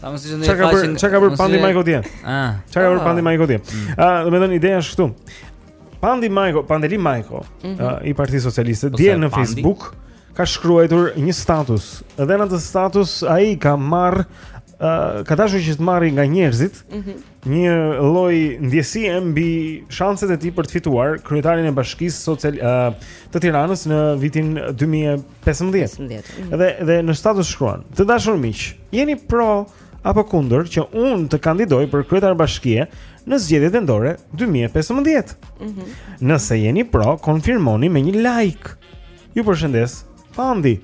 Ta mos ishte ndonjë faqe. Çka i ke bërë Pandi Majkos ti? Ah. Çka i ke bërë ah. Pandi Majkos ti? Mm. Ë, ah, domethënë ideja është këtu. Pandi Majko, Pandeli Majko, mhm. ah, i Partisë Socialiste, dje në Facebook ka shkruar një status. Dhe në atë status ai ka marr ka dashur që të marrë nga njerëzit, mm -hmm Një lloj ndjesie mbi shanset e tij për të fituar kryetarin e Bashkisë Social uh, të Tiranës në vitin 2015. Mm. Dhe dhe në status shkruan: "Të dashur miq, jeni pro apo kundër që unë të kandidoj për kryetar bashkie në zgjedhjet vendore 2015. Mm -hmm. Nëse jeni pro, konfirmoni me një like. Ju përshëndes. Pandi.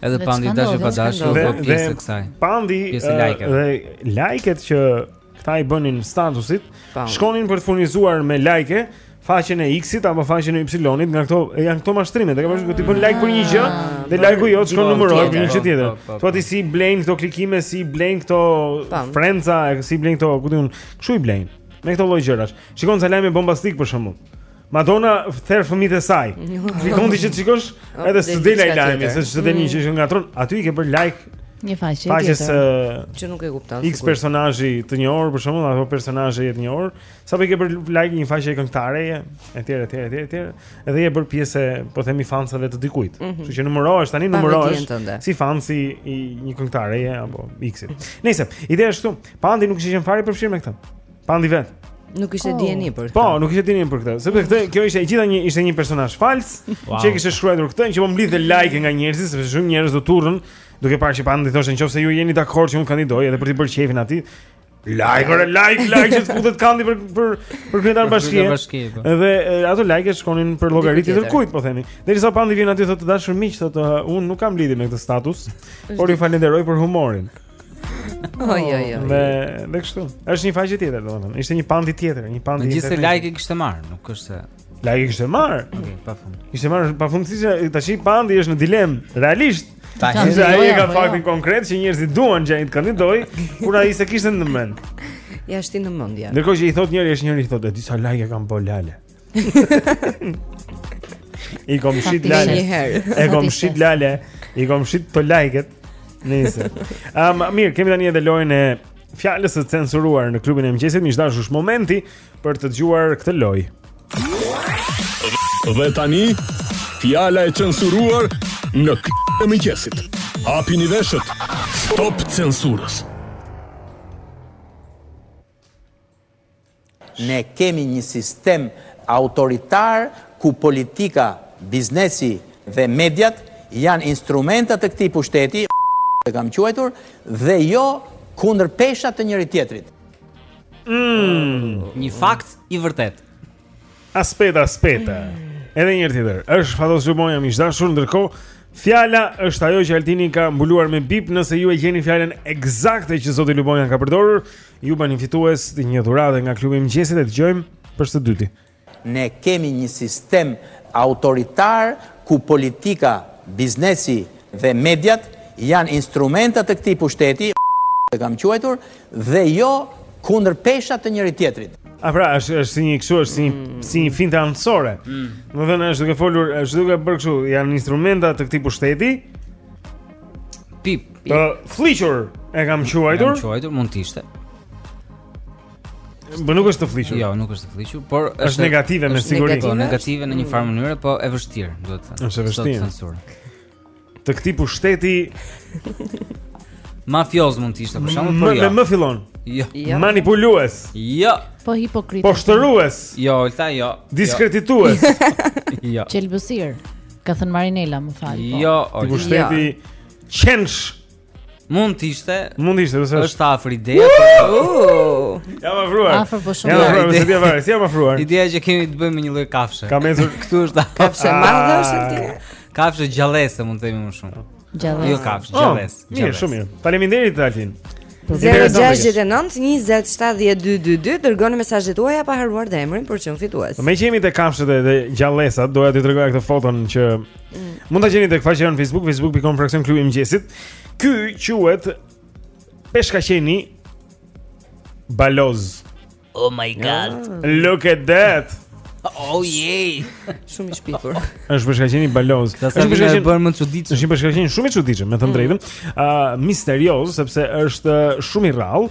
Edhe Pandi dashje pa dashje po bëhej pjesë e kësaj. Pandi dhe like-et që këta i bënin statusit, shkonin për të furnizuar me like faqen e X-it apo faqen e Y-it, nga këto janë këto mashtrime, të themi ti bën like për një gjë, ah, dhe like-u jot shkon numërohet për një gjë tjetër. Po, po, po. Thua ti si i blejn këto klikime, si i blejn këto frendsa, si i blejn këto, ku di un, kshu i blejn. Me këto lloj gjërash. Shikon ca lajme bombastike për shembull. Madonna ther fëmijët e saj. Klikon ti që të shikosh oh, edhe s'të del ai lajmi, se çdo tani mm. që e shtyp butonin, aty i ke bër like një faqe tjetër. Faqes që nuk e kupton. X personazhi të njohur për shembull, apo personazhi i njohur, sapo i ke bër like një faqe këngëtare etj etj etj etj, edhe je bër pjesë po themi fansave të dikujt. Mhm. Kështu që numërohesh tani numërohesh si fansi i një këngëtare apo X-it. Nejse ideja është këtu, Pandi nuk ishte fare përfshirë me këtë. Pandi vet. Nuk kishte oh. dijeni për këtë. Po, nuk kishte dijeni për këtë. Sepse këtë kjo ishte e gjitha një ishte një personazh fals wow. që kishte shkruar këtë që po mblidhte like nga njerëzit sepse shumë njerëz do turren duke parë që Pandi thoshte nëse ju jeni dakord që un të kandidoj edhe për të bërë qejfin atij. Like ore like like që të futet Pandi për për për kryetar bashkie. Po. Edhe ato like shkonin për llogari të dikujt po themi. Derisa Pandi vjen aty thotë të dashur miq thotë un nuk kam lidhje me këtë status, por ju falenderoj për humorin. Oj oj oj. Me me kështu. Është një faqe tjetër domethënë. Ishte një pandi tjetër, një pandi tjetër. Gjithsesi like e kishte marr, nuk është se like e kishte marr. Okej, pa fund. Kishte marr pa fund. Tashi pandi është në dilem, realisht. Tashi ai ka jo, jo. faktin konkret që njerëzit duan që të kandidoj, por ai s'e kishte në mend. Ia shtin në mendje. Ndërkohë që i thot njëri është njëri i thotë disa like i kam bërë lale. I kom shit lale. E kom shit lale. I kom shit për like-et. Nëse. Ëm um, mirë, kemi tani edhe lojën e fjalës së censuruar në klubin e mëngjesit, miq të dashur është momenti për të dëgjuar këtë lojë. Dhe tani, fjala e censuruar në klubin e mëngjesit. Hapini veshët. Stop censurës. Ne kemi një sistem autoritar ku politika, biznesi dhe mediat janë instrumenta të këtij pushteti, e kam quajtur, dhe jo kundërpesha të njëri-tjetrit. Umm, një fakt i vërtetë. Aspeta, aspeta. Edhe një herë tjetër. Është Fatos Lubonja miq të dashur ndërkohë. Fjala është ajo që Altini ka mbuluar me bip, nëse ju e gjeni fjalën eksakte që zoti Lubonja ka përdorur, ju bëheni fitues të një dhurate nga klubi i mëngjesit e dëgjojmë për së dyti. Ne kemi një sistem autoritar ku politika, biznesi dhe mediat janë instrumenta të këtij pushteti, e kam quajtur, Dhe jo kundërpesha të njëri tjetrit. A pra, është është si një kështu, është si një mm. si një finte anësore. Mm. Domethënë është duke folur, është duke bërë kështu, janë instrumenta të këtij pushteti. Pip, pip. Të fliqur e kam quajtur. Kam quajtur mund të ishte. Po nuk është të fliqur. Jo, nuk është të fliqur, por është, është negative me siguri. Negative, negative në një farë mënyre, po e vështirë, duhet të thënë. Është e vështirë. të këtij pushteti mafioz mund të ishte për shembull po jo. Me m fillon. Jo. jo. Manipulues. Jo. Po hipokrit. Poshtërues. Jo, ulta jo. jo. Diskreditues. Jo. Qelbësir. Ka thën Marinela, më fal. Po. Jo, këtij pushteti jo. qensh. Mund të ishte. Mund të ishte, nëse është afër ideja. Po- jam afruar. Afër po shumë. Jam afruar, s'e di a varet, si jam afruar. Ideja që kemi të bëjmë një lloj kafshe. Kam mësuar këtu është kafshë ah. madhe është ti. Kafshë gjallesë mund të themi më shumë. Gjallesë. Jo kafshë, oh, gjallesë. Mirë, shumë mirë. Faleminderit Altin. 0-6-9-27-12-2 Dërgoni mesazhet tuaja pa harruar dhe emrin për të qenë fitues Meqë jemi te kafshët e gjallesat Doja të tregoja këtë foton që Mund ta gjeni tek faqja në Facebook, facebook.com fraksion klubi i mëngjesit. Ky quhet Peshkaqeni Baloz. Oh my god. Ah. Look at that. Oh yay. Shumë i shpifur. Është peshkaqeni Baloz. Është peshkaqeni më i çuditshëm. Është një peshkaqen shumë i çuditshëm, me thënë mm. të drejtën. Ë ah, misterioz sepse është shumë i rrallë.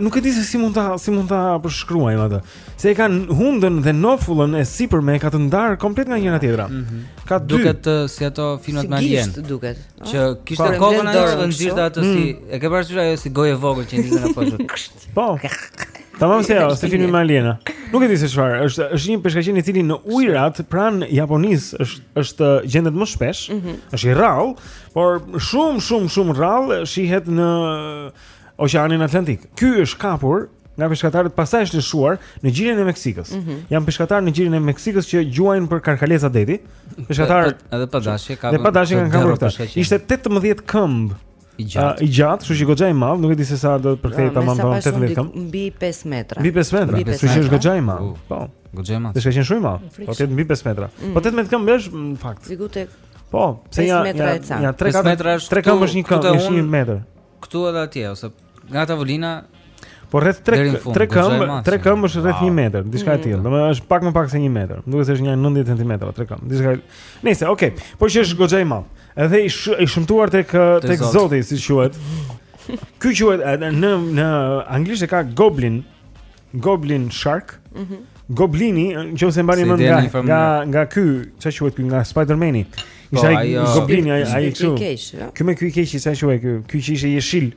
Nuk e di se si mund ta si mund ta përshkruajmë atë. Se e ka hundën dhe nofullën e sipërme e ka të ndarë komplet nga njëra tjetra. Mm -hmm. Ka dy. Duket uh, si ato filmat si me alien. Si duket. Oh. Që kishte po, kokën ajo dhe nxirrte atë mm. si e ke parasysh ajo si gojë e vogël që nxirrte në poshtë. Po. Tamam si ajo, si filmi me aliena. Nuk e di se çfarë, është është një peshkaqen i cili në ujërat pranë Japonisë është është gjendet më shpesh, mm -hmm. është i rrallë, por shumë shumë shumë rrallë shihet në Oqeanin Atlantik. Ky është kapur nga peshkatarët pastaj është lëshuar në gjirin e Meksikës. Mm -hmm. Janë peshkatarë në gjirin e Meksikës që gjuajnë për karkalesa deti. Peshkatarë edhe pa dashje kanë. Edhe pa dashje kanë kapur këtë. Ishte 18 këmbë i gjatë. I gjatë, kështu që goxha i madh, nuk e di se sa do të përkthej tamam tamam 18 këmbë. Mbi 5 metra. Mbi 5 metra. Kështu që është goxha i madh. Uh, po. Goxha i madh. Është qen shumë i madh. Po të jetë mbi 5 metra. Mm. Po 18 këmbë është në fakt. Sigur tek Po, pse ja ja 3 metra është 3 këmbë është një këmbë, është 1 metër. Këtu edhe atje ose nga tavolina Po rreth 3 3 këmbë, 3 këmbë është rreth 1 metër, diçka e mm. tillë. Domethënë është pak më pak se 1 metër. Duket se është një 90 cm, 3 këmbë. Diçka. Nice, okay. Po që është goxha i madh. Edhe i sh i shëmtuar tek tek Zoti, si quhet. Ky quhet në në anglisht e ka goblin. Goblin Shark. Mhm. Mm Goblini, nëse mbani mend nga nga, nga nga ky, çka quhet ky nga Spider-Mani. Po, ishte ai Goblini, ai ai këtu. Jo? Ky me ky i keqi, çka quhet ky? Ky që ishte jeshil.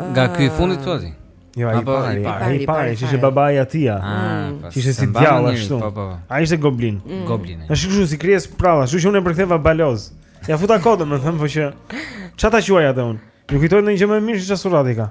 Nga ky i fundit thua ti? Jo, ai po i pari, ai i pari, që ishte babai i atij. Ah, mm. po, që ishte si djall ashtu. Po, po, ai ishte goblin. Mm. Goblin. Është kështu si krijesë përrallash, kështu që unë e përktheva baloz. Ia futa kot, me thënë, po që ça ta quaj atë unë. S'iu kujtua ndonjë gjë më mirë se çfarë surrati ka.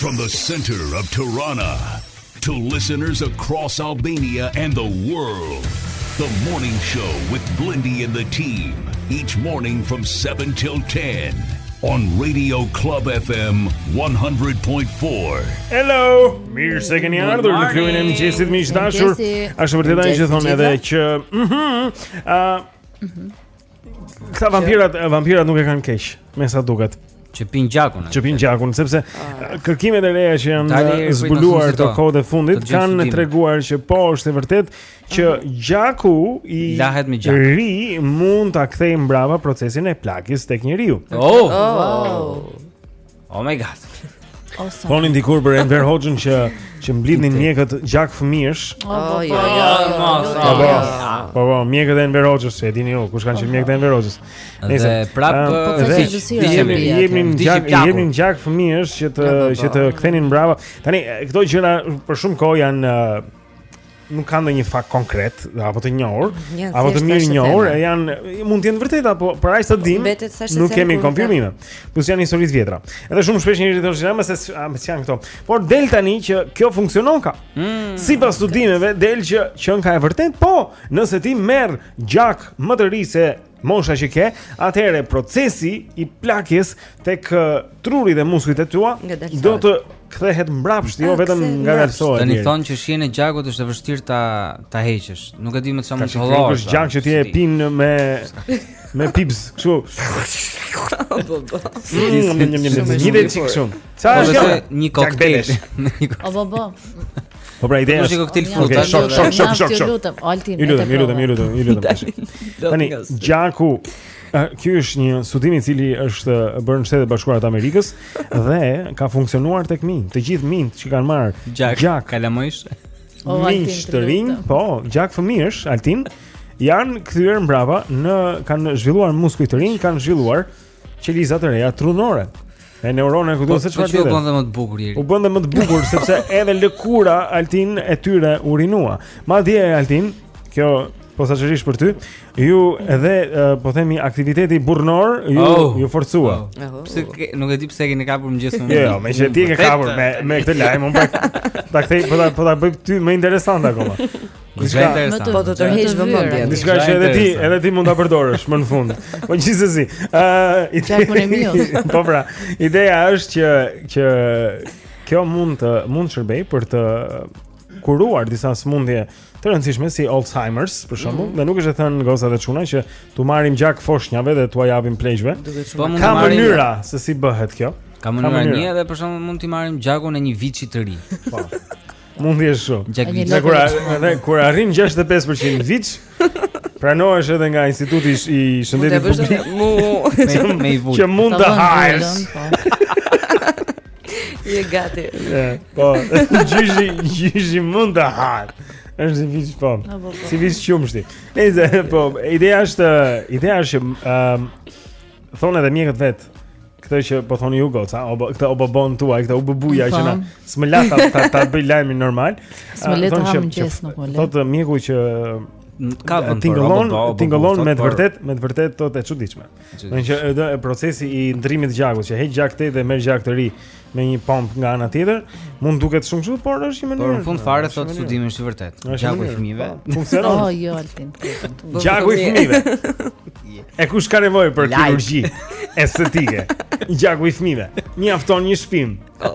From the center of Tirana to listeners across Albania and the world. The morning show with Blendi and the team each morning from 7 till 10 on Radio Club FM 100.4. Hello, mirë se keni ardhur në klubin e mëngjesit miq të dashur. Është vërtet ajo që thonë edhe që, mhm, ëh, Këta vampirat, vampirat nuk e kanë keq, me sa duket. Që pin gjakun. Që pin gjakun, sepse ah. kërkimet e reja që janë zbuluar këto kohët e fundit kanë treguar që po është e vërtet që mhm. gjaku i lahet me gjak. Ri mund ta kthejë mbrapa procesin e plakjes tek njeriu. Oh, oh. Oh my god. Thonin dikur për Enver Hoxhën që që mblidhnin mjekët gjak fëmijësh. Po, po, jo, jo, mos. Po, po, po, po mjekët e Enver Hoxhës, e dini ju, kush kanë qenë mjekët e Enver Hoxhës. Nëse prap po të thjesht jepnin jepnin gjak, jepnin gjak fëmijësh që të që të kthenin mbrapa. Tani këto gjëra për shumë kohë janë nuk kanë ndonjë fakt konkret apo të njohur apo të mirënjohur janë mund të jenë vërtet apo për aq sa dim nuk kemi konfirmime plus janë histori të vjetra edhe shumë shpesh njerëzit thonë jam se jam se janë këto por del tani që kjo funksionon ka mm, sipas studimeve del që qenka e vërtet po nëse ti merr gjak më të ri se mosha që ke, atëherë procesi i plakjes tek truri dhe muskujt e tua do të kthehet mbrapsht, jo vetëm ngadalësohet. Tani thonë që shijen e gjakut është e vështirë ta ta heqësh. Nuk e di me çfarë mund të hollosh. Ka është gjak që ti e pin me me pipëz, kështu. Një dhe çik shumë. Sa është një koktejl. O bo bo. Po pra ideja është koktej frutash. Okej, shok, shok, shok, shok, shok. Lutem, Altin. Ju lutem, ju lutem, ju lutem, ju lutem. Tani, gjaku Ky është një studim i cili është bërë në Shtetet e Bashkuara të Amerikës dhe ka funksionuar tek minjtë. Të gjithë minjtë që kanë marr gjak, gjak kalamajsh, minj të rinj, po, gjak fëmijësh, Altin, janë kthyer mbrapa në kanë zhvilluar muskuj të rinj, kanë zhvilluar qeliza të reja trunore. E neurone këtu po, se çfarë u bënte më të bukur ieri. U bën dhe më të bukur sepse edhe lëkura Altin e tyre u rinua. Madje Altin, kjo posaçërisht për ty, ju edhe po themi aktiviteti burrnor ju oh, ju forcua. Oh. Pse ke, nuk e di pse keni kapur mëngjes me mua. Jo, jo, meqë ti ke kapur me me këtë lajm, unë po ta kthej po ta po ta bëj ty më interesant akoma. Diçka interesante. Po të tërheq vëmendjen. Diçka që edhe ti, edhe ti mund ta përdorësh më në fund. Po gjithsesi, ë, i thakun e miu. Po pra, ideja është që që kjo mund të mund të shërbej për të kuruar disa sëmundje të rëndësishme si Alzheimer's, për shembull, mm. dhe nuk është e thënë goca dhe çuna që tu marrim gjak foshnjave dhe tua japim pleqve. Po ka mënyra se si bëhet kjo. Ka mënyra një edhe për shembull mund t'i marrim gjakun e një viçi të ri. Po. Mund të jesh shumë. Gjak viçi. Dhe kur dhe kur arrin 65% viç, pranohesh edhe nga Instituti i Shëndetit Publik. Mu me një vulë. Që mund të hash. Je gati. Po, gjyshi, gjyshi mund të hash. Është si viç po. po, po. Si viç qumshti. Nëse po, ideja është, ideja është që ëm thonë edhe mjekët vet Këtë që po thoni ju goca, obo, këtë obo bon tuaj, këtë u bëbuja që na s'më la ta, ta, ta bëj lajmin normal. S'më le të ha mëngjes nuk më le. Thotë mjeku që ka vend tingëllon, tingëllon me të vërtet, me të vërtet thotë e çuditshme. Do të thotë procesi i ndrimit të gjakut që heq gjak te dhe merr gjak të ri. me një pompë nga ana tjetër, mund duket shumë kështu, por është një mënyrë. Por në fund fare thot studimi është i vërtetë. Gjaku i fëmijëve. Po, funksionon. Oh, jo, Altin. Gjaku i fëmijëve. E kush ka nevojë për kirurgji estetike? Gjaku i fëmijëve. Mjafton një shpim. Po.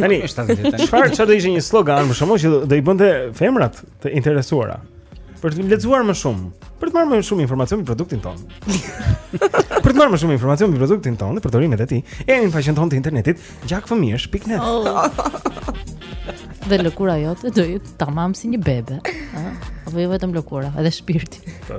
Tani, çfarë çfarë do ishte një slogan për shembull që do i bënte femrat të interesuara për të lexuar më shumë, për të marrë më shumë informacion për produktin tonë. për të marrë më shumë informacion për produktin tonë, përdorimet e tij, e në faqen tonë të internetit gjakfëmijësh.net. Oh. Dhe lëkura jote do jetë tamam si një bebe, ëh? Apo jo vetëm lëkura, edhe shpirti. Po.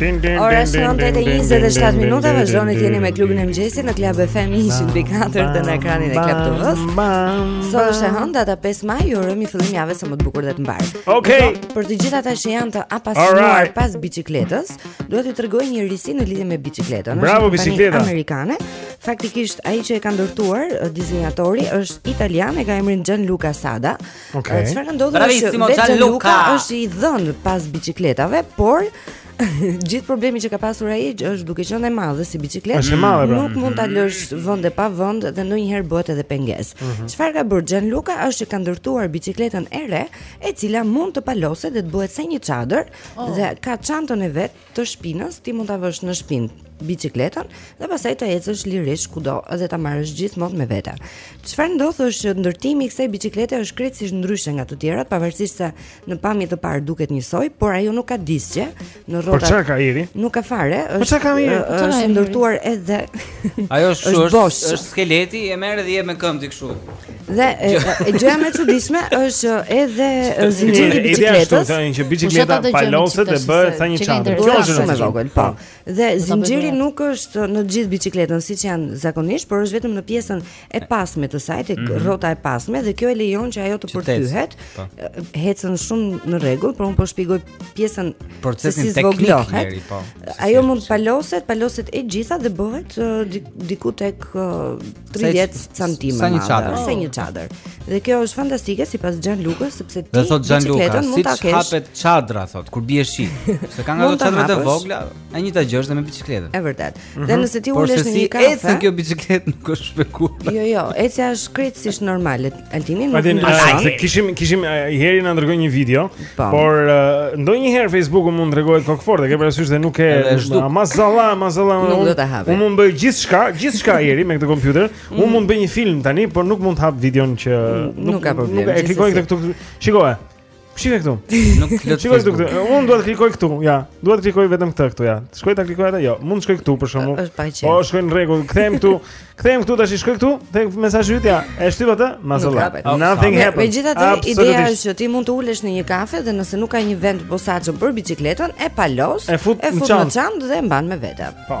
Ora është 9:27 minuta, vazhdoni të jeni me klubin e mëngjesit në Club FM 100.4 dhe në ekranin e Club TV-së. Sot është e hënë data 5 maj, ju urojmë fillim javës sa më të bukur dhe të mbarë. Okej. Okay. Për të gjithë ata që janë të apasionuar right. pas biçikletës, Dua t'ju tregoj një risi në lidhje me biçikletën. Bravo biçikleta amerikane. Faktikisht ai që e ka ndërtuar dizajneri është italian e ka emrin Gianluca Sada. Çfarë okay. ka ndodhur është që Gianluca është i dhënë pas biçikletave, por gjithë problemi që ka pasur ai është duke qenë e madhe si biçikletë. Është e madhe pra. Nuk mund ta lësh vend e pa vend dhe ndonjëherë bëhet edhe pengesë. Mhm. Çfarë ka bërë Gianluca është që ka ndërtuar biçikletën e re, e cila mund të paloset dhe të bëhet sa një çadër, Oh. Dhe ka çantën e vet të shpinës, ti mund ta vësh në shpinë biçikletën dhe pastaj të ecësh lirisht kudo dhe ta marrësh gjithmonë me vete. Çfarë ndodh është që ndërtimi i kësaj biçiklete është krejtësisht ndryshe nga të tjerat, pavarësisht se në pamje të parë duket njësoj, por ajo nuk ka disqe në rrota. Po çfarë ka ajri? Nuk ka fare, është ka ajri? Është ndërtuar edhe. Ajo është është, është skeleti e merr dhe jep me këmbë ti kështu. Dhe e gjëja më e çuditshme është që edhe zinxhiri i biçikletës, thonë që biçikleta paloset dhe bëhet sa një çadër. Kjo është shumë e vogël, po. po. Dhe zinxhiri nuk është në të gjithë biçikletën siç janë zakonisht, por është vetëm në pjesën e pasme të saj, tek mhm. rrota e pasme dhe kjo e lejon që ajo të përthyhet. Po. Ecën shumë në rregull, por un po shpjegoj pjesën se si zvogëlohet. Ajo mund të paloset, paloset e gjitha dhe bëhet diku tek 30 cm. Sa një çadër. Sa një çadër. Dhe kjo është fantastike sipas Gian Luca sepse ti thotë Gian Luca, mund ta kesh. Hapet çadra thot kur bie shi. Se kanë ato çadra të vogla, e njëjta gjë është me biçikletën. Është vërtet. Mhm. Dhe nëse ti ulesh në një kafe, ecën kjo biçikletë nuk është shpjeguar. Jo, jo, ecja është krejtësisht normale. Altini nuk mund të shkojë. Kishim kishim Jeri na dërgoi një video, po. por uh, ndonjëherë Facebooku mund të tregohet kokëfortë, e ke parasysh se nuk e mazallah, mazallah. Nuk do ta hap. Unë mund të bëj gjithçka, gjithçka Jeri me këtë kompjuter. Mm. Unë mund të bëj një film tani, por nuk mund të hap videon që nuk ka problem. Nuk e klikoj këtu. Shikoje. Shikoj këtu. Nuk lë. Shikoj këtu. Unë duhet të klikoj këtu. Ja, duhet të klikoj vetëm këtë këtu ja. Shkoj ta klikoj atë? Jo, mund të shkoj këtu për shkakun. Është pa gjë. Po shkoj në rregull. Kthehem këtu. Kthehem këtu tash i shkoj këtu. Te mesazhi yt ja. E shtyp atë? Mazallah. Oh, Nothing happened. Megjithatë, ideja është që ti mund të ulesh në një kafe dhe nëse nuk ka një vend bosh për biçikletën, e palos, e fut në çantë dhe e mban me vete. Po.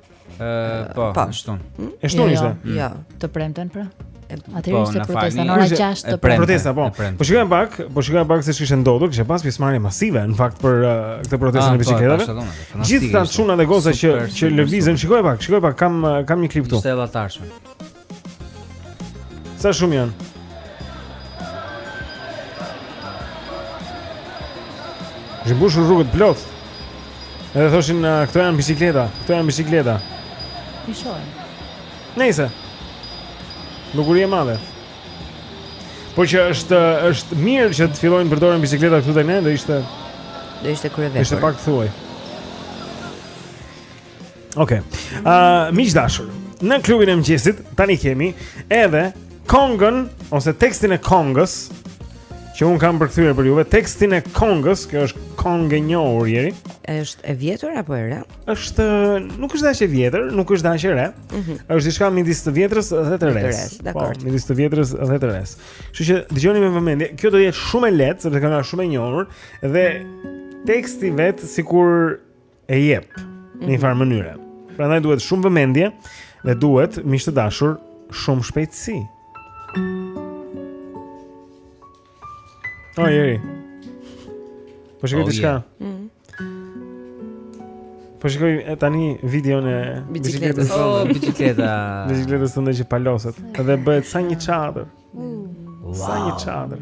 Po, po. shtunë. Hm? E shtunë jo, ishte. Jo, hm. jo, të premten pra. Atëherë po, ishte protesta në orën 6 të premten. Protesta po. Po shikojmë pak, po shikojmë pak se ç'kishte ndodhur, kishte pas pjesëmarrje masive në fakt për uh, këtë protestën ah, e po, biçikletave. Gjithë këta çuna dhe goca që që lëvizën, shikoje pak, shikoje pak, kam uh, kam një klip këtu. Ishte e hatashme. Sa shumë janë? U mbushën rrugët plot. Edhe thoshin uh, këto janë bicikleta, këto janë bicikleta. T'i shohim. Nëse. Bukuri e madhe. Po që është është mirë që të fillojnë të përdorin bicikleta këtu te ne, do ishte do ishte kryevepër. Ishte pak thuaj. Okej. Okay. Ë, uh, miq dashur, në klubin e mëngjesit tani kemi edhe kongën ose tekstin e kongës që un kam përkthyer për juve, tekstin e kongës, kjo është kongë e njohur Jeri. Është e vjetër apo e re? Është, nuk është edhe aq e vjetër, nuk është edhe aq e re. Mm -hmm. Është diçka midis të vjetrës dhe të resë. Po, midis të vjetrës dhe të resë. Kështu që dëgjoni me vëmendje, kjo do të jetë shumë e lehtë sepse kënga është shumë e njohur dhe teksti vet sikur e jep mm -hmm. në një farë mënyre. Prandaj duhet shumë vëmendje dhe duhet miq të dashur shumë shpejtësi. Oh, Jeri. Po shikoj oh, diçka. Yeah. Mm. Po shikoj tani videon e bicikletës së oh, tënde. Bicikleta. Bicikletës tënde që paloset. Edhe bëhet sa një çadër. Sa një çadër.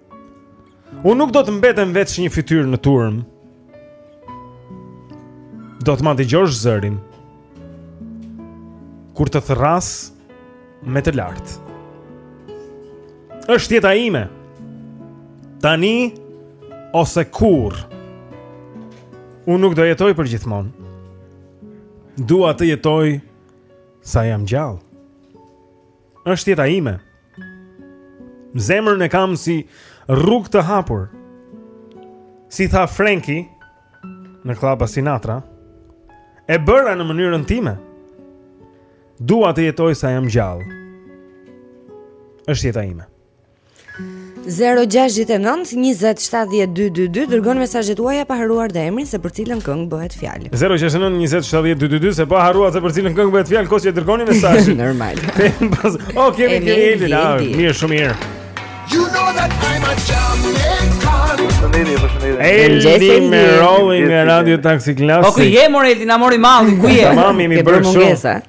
Unë nuk do të mbetem veç një fytyrë në turmë. Do të ma dëgjosh zërin. Kur të thërras me zë të lartë. Është jeta ime. Tani ose kurrë. Unë nuk do jetoj përgjithmonë. Dua të jetoj sa jam gjallë. Është jeta ime. Zemrën e kam si rrugë të hapur. Si tha Frankie në kllapa Sinatra, e bëra në mënyrën time. Dua të jetoj sa jam gjallë. Është jeta ime. 0-6-9-27-12-2 Dërgoni mesazhet tuaja pa harruar dhe emrin se për cilën këngë bëhet fjalë 0-6-9-27-12-2 Se pa harruar dhe për cilën këngë bëhet fjalë Kot që dërgoni mesazhet Normal O, kemi kemi Emil, Emil Mirë, shumë mirë You know that I'm a Jamaican Përshëndetje, përshëndetje Eldi me rolling nga Radio Taxi Classic O, ku je, mor, Eldi, na mori malli, ku je? Tamam, jemi bërë shumë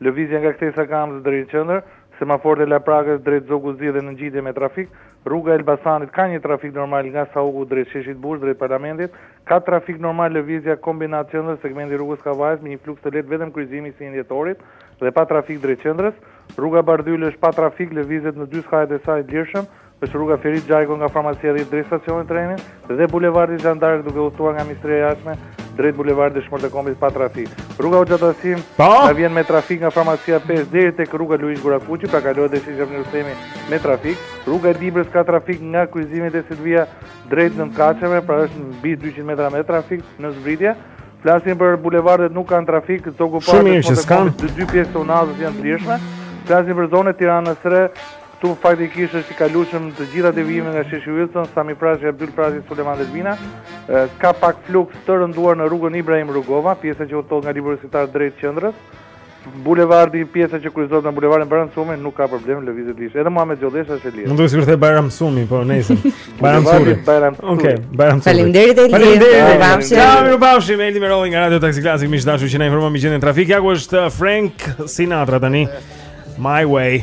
Lëvizja nga Kthesa Kamzës drejt qendër, Semaforët e Laprakës drejt Zogu Zi dhe në ngjitje me trafik, Rruga e Elbasanit ka një trafik normal nga Sauku drejt Sheshit Bush drejt Parlamentit, ka trafik normal lëvizja Kombinat Qendër segmenti i Rrugës Kavajës me një fluks të lehtë vetëm kryqëzimi 21 Dhjetorit dhe pa trafik drejt qendrës, Rruga Bardhyl është pa trafik lëvizet në dy skajet e saj lirshëm, Është rruga Ferit Xhajko nga Farmacia dhjetë drejt stacionit trenit dhe bulevardi Zhan Dark duke udhëtuar nga Ministria e Jashtme drejt bulevardit Dëshmorët e Kombit pa trafik. Rruga Hoxha Tahsim na vjen me trafik nga Farmacia pesë deri tek rruga Luigj Gurakuqi, pra kalohet dhe Sheshi Avni Rustemi me trafik. Rruga e Dibrës ka trafik nga kryqëzimi te Selvia drejt Nënë Kaçeve, pra është mbi dyqind metra me trafik në zbritje. Flasim për bulevardet nuk kanë trafik, Zogu i Parë, Dëshmorët e Kombit, dy pjesë të Unazës janë të lirshme. Flasim për zonën e Tiranës së Re, Këtu faktikisht është i kalueshëm në të gjitha devijimet nga sheshi Wilson, Sami Frashëri, Abdyl Frashëri, Sulejman Delvina. Ka pak fluks të rënduar në rrugën Ibrahim Rugova, pjesa që udhëtohet nga Libri Universitar drejt qendrës. Bulevardi, pjesa që kryqëzohet me bulevardin Bajram Curri nuk ka problem, lëvizet lirshëm. Edhe Muhamet Gjollesha është e lirë. Mund të sigurt të Bajram Curri, po nejse. Bajram Sumi. Bajram Sumi. Okej, Bajram Sumi. Faleminderit Eldi. Faleminderit. Ciao, ju bashkim Eldi me rolling nga Radio Taxi Classic, miq të dashur që na informon me gjendjen e trafikut. Ja ku është uh, Frank Sinatra tani. My way.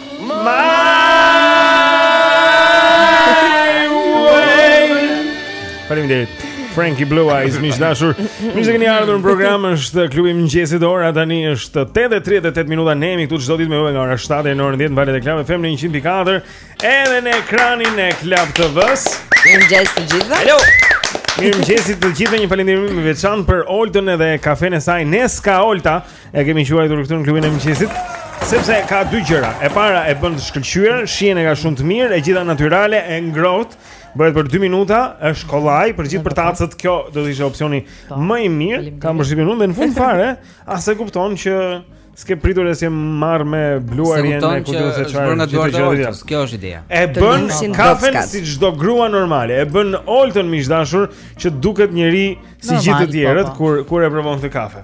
Faleminderit. Frankie Blue Eyes, miq të dashur. Mirë se keni ardhur në program. Është klubi i mëngjesit ora tani është 8:38 minuta. Ne jemi këtu çdo ditë me ju nga ora 7 deri në orën 10 në valët e Club FM në 104 edhe në ekranin e Club TV-s. Mirëmëngjes të gjithëve. Hello. Mirëmëngjesi të gjithëve. Një falënderim i veçantë për Oltën edhe kafenë e saj Neska Olta. E kemi quajtur këtu në klubin e mëngjesit sepse ka dy gjëra. E para e bën të shkëlqyer, shijen e ka shumë të mirë, e gjitha natyrale, e ngrohtë, bëhet për 2 minuta, është kollaj për gjithë përtacët. Kjo do të ishte opsioni më i mirë. Kam përshtypjen unë dhe në fund fare, as e kupton që S'ke pritur e s'je marrë me bluarjen e ku di se çfarë Bërë duart e Oltës, kjo është ideja E bën kafen si çdo grua normale E bën Oltën miq të dashur që duket njeri si gjithë të tjerët po, po. kur, kur e provon atë kafe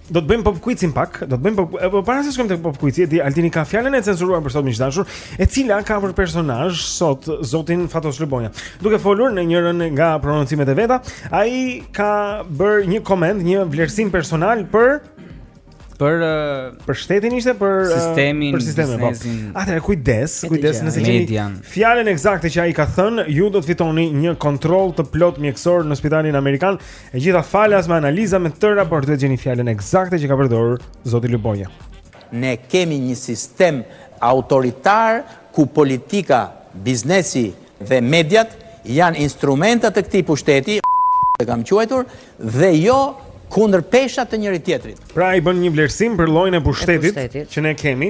Do të bëjmë pop quizin pak, do të bëjmë pop po para se të shkojmë tek pop quizi, di Altini ka fjalën e censuruar për sot miq të dashur, e cila ka për personazh sot zotin Fatos Lubonja. Duke folur në njërën nga prononcimet e veta, ai ka bërë një koment, një vlerësim personal për për për shtetin ishte për sistemin për sistemin po. Atëherë kujdes, kujdes nëse keni fjalën ekzakte që ai ka thënë, ju do të fitoni një kontroll të plotë mjekësor në spitalin amerikan E gjitha falas me analiza me të tëra, por duhet gjeni fjalën ekzakte që ka përdorur zoti Lubonja. Ne kemi një sistem autoritar ku politika, biznesi dhe mediat janë instrumenta të këtij pushteti, e kam quajtur, dhe jo kundërpesha të njëri-tjetrit. Pra i bën një vlerësim për llojin e pushtetit që ne kemi,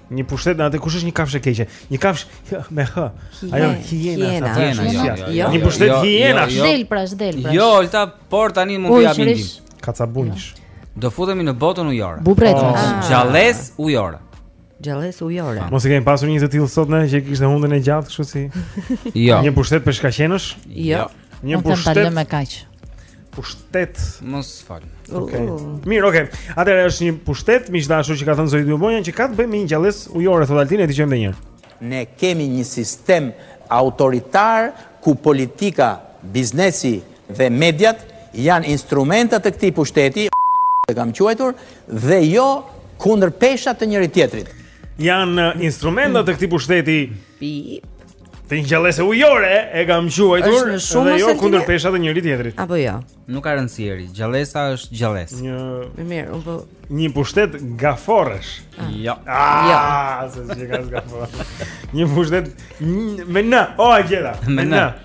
Një pushtet në atë kush është një kafshë e keqe? Një kafshë me h. Ajo hiena, hiena, hiena, jo, jo, jo, një pushtet hiena, del pra, del pra. Jo, ulta, por tani mund të jap ndihmë. Kacabunjsh. Do futemi në botën ujore. Bubrec. Oh. Ah. Gjallesë ujore. Gjallesë ujore. Mos e kemi pasur një të tillë sot ne që kishte hundën e gjatë kështu si. Jo. Një pushtet peshkaqenësh? Jo. Një Unë pushtet. Unë me kaq. Pushtet mos fal. Okej. Uh. Mirë, okay. Atëherë është një pushtet miq të dashur që ka thënë zoti Lubonja që ka të bëjë me një gjallesë ujore thotë Altin e dëgjojmë edhe një herë. Ne kemi një sistem autoritar ku politika, biznesi dhe mediat janë instrumenta të këtij pushteti, e kam quajtur, dhe jo kundërpesha të njëri-tjetrit. Janë instrumenta të këtij pushteti Pip. Të një gjallese ujore e kam quajtur dhe jo kundërpesha të njëri-tjetrit. Apo jo? Nuk ka rëndësi Jeri, gjallesa është gjallesë. Një... Më mirë, unë po... Një pushtet gaforresh. Ah. Jo. Ah, jo. se që ka gaforresh. një pushtet me n, o, e gjeta. Me n.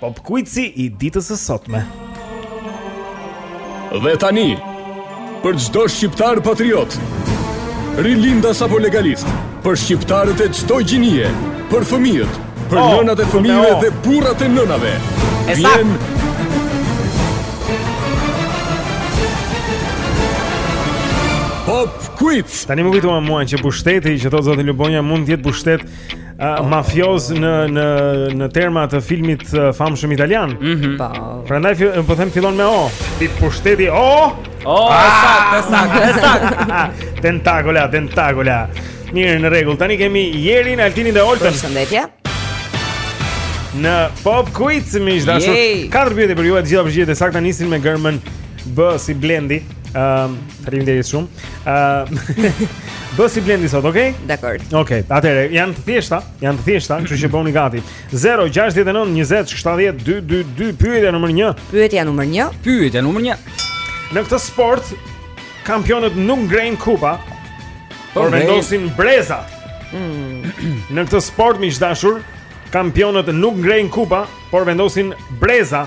Pop Quizi i ditës së sotme. Dhe tani, për çdo shqiptar patriot, rilindas apo legalist, për shqiptarët e çdo gjinie, për fëmijët, për oh, nënat e fëmijëve oh. dhe burrat e nënave. E vjen Pop Quiz. Tani m'u kujtua mua që pushteti që thotë zoti Lubonja mund të jetë pushtet uh, mafioz në në në terma të filmit të famshëm italian. Mm -hmm. Po. Prandaj po them fillon me O. Ti pushteti O. O, ah! saktë, saktë, saktë. Tentakula, tentakula. Mirë, në rregull. Tani kemi Jerin, Altinin dhe Oltën. Përshëndetje. Në Pop Quiz miq të dashur. Katër pyetje për ju, të gjitha përgjigjet e sakta nisin me germën B si Blendi. Ëm um, Faleminderit shumë. Ëm uh, Bësi blendi sot, okay? Dakor. Okay, atëherë janë të thjeshta, janë të thjeshta, kështu që bëuni gati. 069 20 70 222 pyetja numër 1. Pyetja numër 1. Pyetja numër 1. Në këtë sport kampionët nuk ngrejnë kupa, po, por vendosin breza. Mm. Në këtë sport miq të dashur, kampionët nuk ngrejnë kupa, por vendosin breza.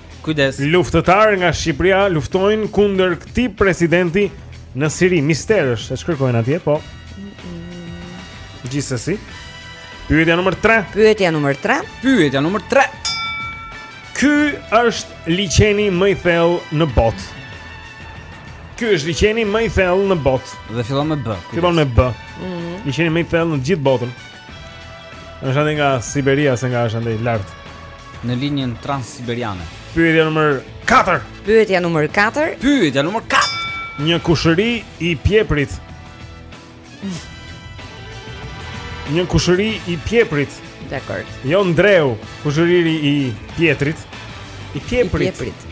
Kujdes. Luftëtarë nga Shqipëria luftojnë kundër këtij presidenti në Siri. Mister është se ç'kërkojnë atje, po. Gjithsesi. Pyetja numër 3. Pyetja numër 3. Pyetja numër 3. Ky është liqeni më i thellë në botë. Ky është liqeni më i thellë në botë dhe fillon me B. Fillon me B. Mm -hmm. Liqeni më i thellë në gjithë botën. Është andej nga Siberia, se nga është andej lart. Në linjën transsiberiane. Pyetja numër 4. Pyetja numër 4. Pyetja numër 4. Një kushëri i pjeprit. Një kushëri i pjeprit. Dakord. Jo Ndreu, kushëriri i Pjetrit. I pjeprit. I pjeprit.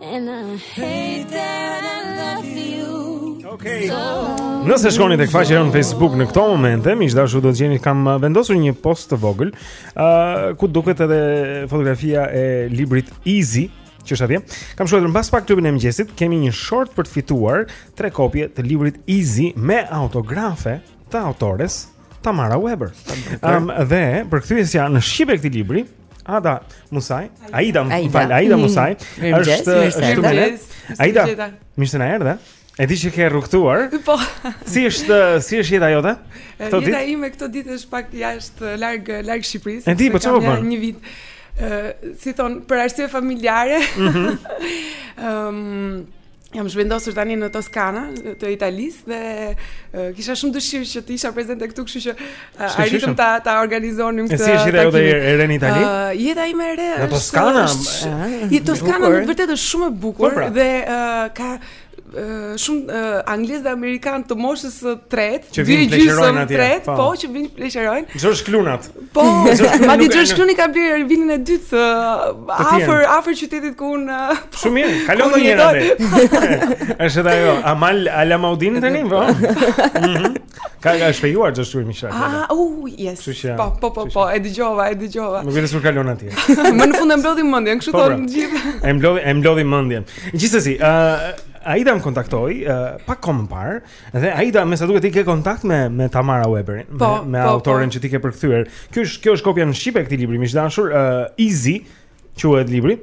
And I hate that I love you. Okay. Nëse shkoni tek faqja jonë në Facebook në këto momente, miq të dashur do të gjeni kam uh, vendosur një post të vogël, ë uh, ku duket edhe fotografia e librit Easy që është atje. Kam shkruar mbas pak Klubin e Mëngjesit, kemi një short për të fituar tre kopje të librit Easy me autografe të autores Tamara Webber. Ëm um, dhe përkthyesja në shqip e këtij libri, Ada Musaj, Aida, Aida, Aida mm. Musaj, është këtu me ne. Aida, mirë se na erdhe. E di që ke rrugëtuar. Po. Si është si është jeta jote? Këto ditë. Jeta ime këto ditë është pak jashtë larg larg Shqipërisë. E di, po çfarë bën? Një vit. Ë, si thon, për arsye familjare. Mhm. Ëm, Jam zhvendosur tani në Toskana të Italisë dhe uh, kisha shumë dëshirë që të isha prezente këtu, kështu që uh, arritëm ta ta organizonim këtë. Si është jeta jote e re në Itali? Uh, jeta ime e re në Toskana. Në Toskana në vërtet është shumë e bukur po pra. dhe uh, ka shumë uh, anglez dhe amerikan të moshës së tretë, që vinë pleqërojnë atje. Tret, po. po, që vinë pleqërojnë. George Clooney-t. Po, madje George Clooney ka blerë vilën e dytë uh, afër afër qytetit ku un uh, po, Shumë mirë, kalon ndonjëherë. Është edhe ajo, Amal Alamuddin tani, po. Mhm. Ka, ka, është fejuar George Clooney me sa. Ah, u, uh, yes. Po, po, po, po, e dëgjova, e dëgjova. Nuk vjen sur kalon atje. Më në fund e mblodhi mendjen, kështu po, thonë pra. gjithë. E mblodhi, e mblodhi mendjen. Gjithsesi, ë uh, Aida më kontaktoi uh, pak kohë më parë Dhe Aida, me sa duket ti ke kontakt me me Tamara Weberin, po, me, me po, autorin po. që ti ke përkthyer. Kjo është kjo është kopja në shqip e këtij libri, miq të dashur, uh, Easy quhet libri.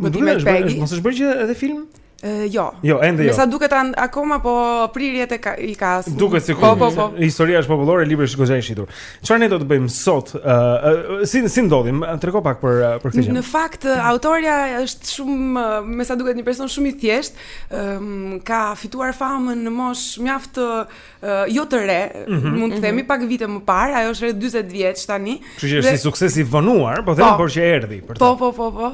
Më duket se mos është bërë që edhe film? Ë uh, jo. Jo, ende jo. Me sa duket jo, akoma po prirjet e ka, i ka. Duket sikur po, po, po. historia është popullore, libri është goxha i shitur. Çfarë ne do të bëjmë sot? Ë uh, uh, si si ndodhim? Trego pak për për këtë gjë. Në fakt, autorja është shumë me sa duket një person shumë i thjeshtë. ka fituar famën në moshë mjaft të jo të re, mm -hmm. mund të mhm. themi pak vite më parë, ajo është rreth 40 vjeç tani. Kështu që është një sukses i vonuar, po them, po, por që erdhi për të. Po po po po.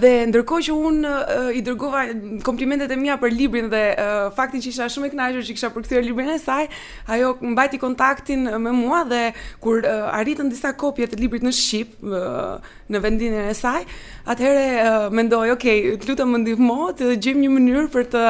Dhe ndërkohë që unë i dërgova komplimentet e mia për librin dhe faktin që isha shumë e kënaqur që kisha përkthyer librin e saj, ajo mbajti kontaktin me mua dhe kur arritën disa kopje të librit në shqip, në vendin e saj, atëherë mendoi, ok, të lutem më ndihmo të gjejmë një mënyrë për të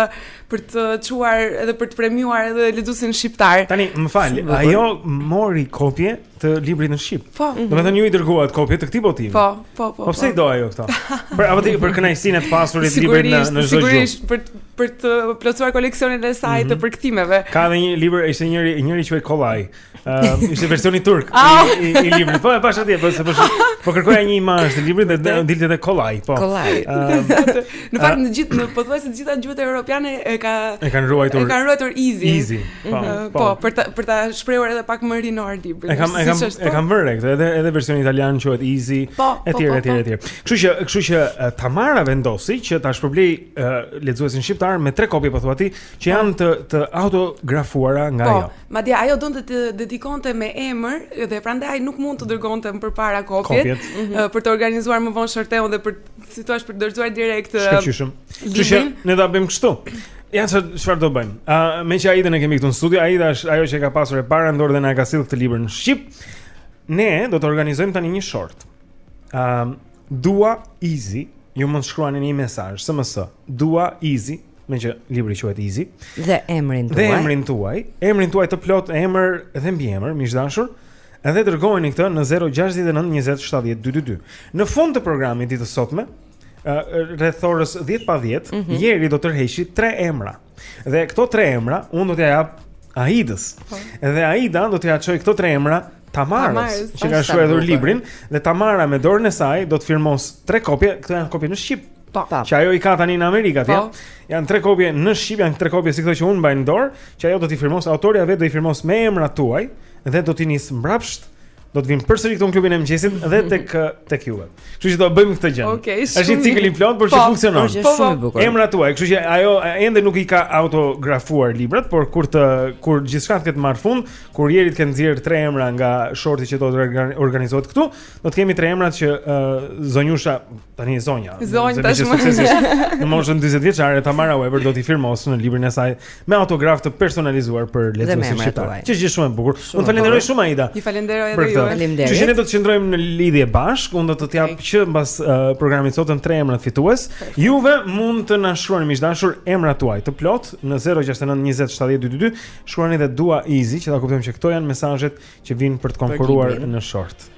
për të çuar edhe për të premiuar edhe lexuesin shqiptar. Tani, më fal, si, ajo mori kopje të librit në shqip. Po. Do të thënë ju i dërguat kopje të këtij botimi. Po, po, po. Po pse po. i do ajo këto? Për apo thjesht për kënaqësinë e të pasurit të librit në në çdo gjuhë. Sigurisht, për për të plotësuar koleksionin e saj mm -hmm. të mhm. përkthimeve. Ka edhe një libër, ishte njëri, njëri quhej Kolay. Ëm uh, ishte versioni turk i, i, librit. Po e pashë atje, po se po po kërkoja një imazh të librit dhe dilte edhe Kolay, po. Kolay. në fakt në gjithë në pothuajse të gjitha gjuhët europiane e ka e kanë ruajtur. E kanë ruajtur easy. Easy. Po, mhm. po, po, për ta për ta shprehur edhe pak më rinor librin. E kam e kam e kam vënë re këtë, edhe edhe versioni italian quhet easy po, etj po, etj etj. Kështu që kështu që Tamara vendosi që ta shpërblejë lexuesin shqiptar me tre kopje po thua ti që janë të të autografuara nga ajo. Madje ajo donte të dedikonte me emër dhe prandaj nuk mund të dërgonte më përpara kopjet, kopjet. Mm -hmm. për të organizuar më vonë shortin dhe për si thua për të dorëzuar direkt. Shkëlqyshëm. Kështu që ne ta bëjmë kështu. Ja se çfarë do bëjmë. Ë uh, meqë Aidën e kemi këtu në studio, Aida është ajo që e ka pasur e para në dorë dhe na ka sjellë këtë libër në shqip. Ne do të organizojmë tani një short. Ë uh, dua easy, ju mund të shkruani një mesazh SMS. Dua easy meqë libri quhet Easy dhe emrin tuaj. Dhe emrin tuaj, emrin tuaj të plotë, emër dhe mbiemër, miq të dashur. Edhe dërgojeni këtë në 069 20 70 222. Në fund të programit të ditës sotme, rreth orës 10 pa 10, mm -hmm. Jeri do të tërheqë tre emra. Dhe këto tre emra unë do t'ia jap Aidës. Po. Dhe Aida do t'ia çojë këto tre emra Tamarës, që ka shkruar librin dhe Tamara me dorën e saj do të firmosë tre kopje, këto janë kopje në shqip. Po. Që ajo i ka tani në Amerikë atje. Po. Janë tre kopje në shqip, janë tre kopje si këto që unë mbaj në dorë, që ajo do t'i firmosë, autorja vetë do i firmosë me emrat tuaj dhe do t'i nisë mbrapsht. Do të vijnë përsëri këtu në klubin e mëngjesit dhe tek tek juve. Kështu që do bëjmë këtë gjë. Okay, Është një cikël i plotë, por që po, funksionon. Është po, shumë i po. bukur. Emrat tuaj, kështu që ajo ende nuk i ka autografuar librat, por kur të kur gjithçka të ketë marrë fund, kur Jeri të ketë nxjerrë tre emra nga shorti që do të organizohet këtu, do të kemi tre emrat që uh, zonjusha Tani e zonja. Zonja tashmë suksesesh. Në moshën 40 vjeçare Tamara Webber do t'i firmosë në librin e saj me autograf të personalizuar për lexuesin shqiptar. Që është shumë e bukur. Unë falenderoj shumë Aida. Ju falenderoj edhe ju. Faleminderit. Që ne do të qëndrojmë në lidhje bashkë. Unë do të t'jap okay. që mbas uh, programit të sotëm tre emrat fitues. Juve mund të na shkruani miq të dashur emrat tuaj të plotë në 069 20 70 222. Shkruani dhe dua easy që ta kuptojmë që këto janë mesazhet që vijnë për të konkurruar në short.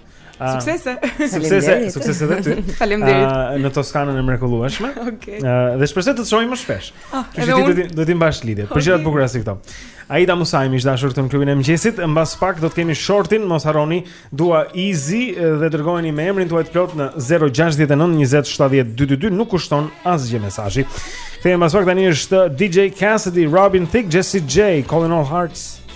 Uh, suksese. Suksese, suksese dhe ty. Faleminderit. Uh, në Toskanën e mrekullueshme. Okej. Okay. Uh, dhe shpresoj të të shohim më shpesh. Ah, Kështu që do të do të mbash lidhje. Për gjëra të bukura si këto. Aida Musaj, miq të dashur këtu në klubin e mëngjesit, mbas pak do të kemi shortin, mos harroni, dua easy dhe dërgojeni me emrin tuaj të plotë në 069 20 70 222, nuk kushton asgjë mesazhi. Kthehemi mbas pak tani është DJ Cassidy, Robin Thicke, Jessie J, Calling All Hearts.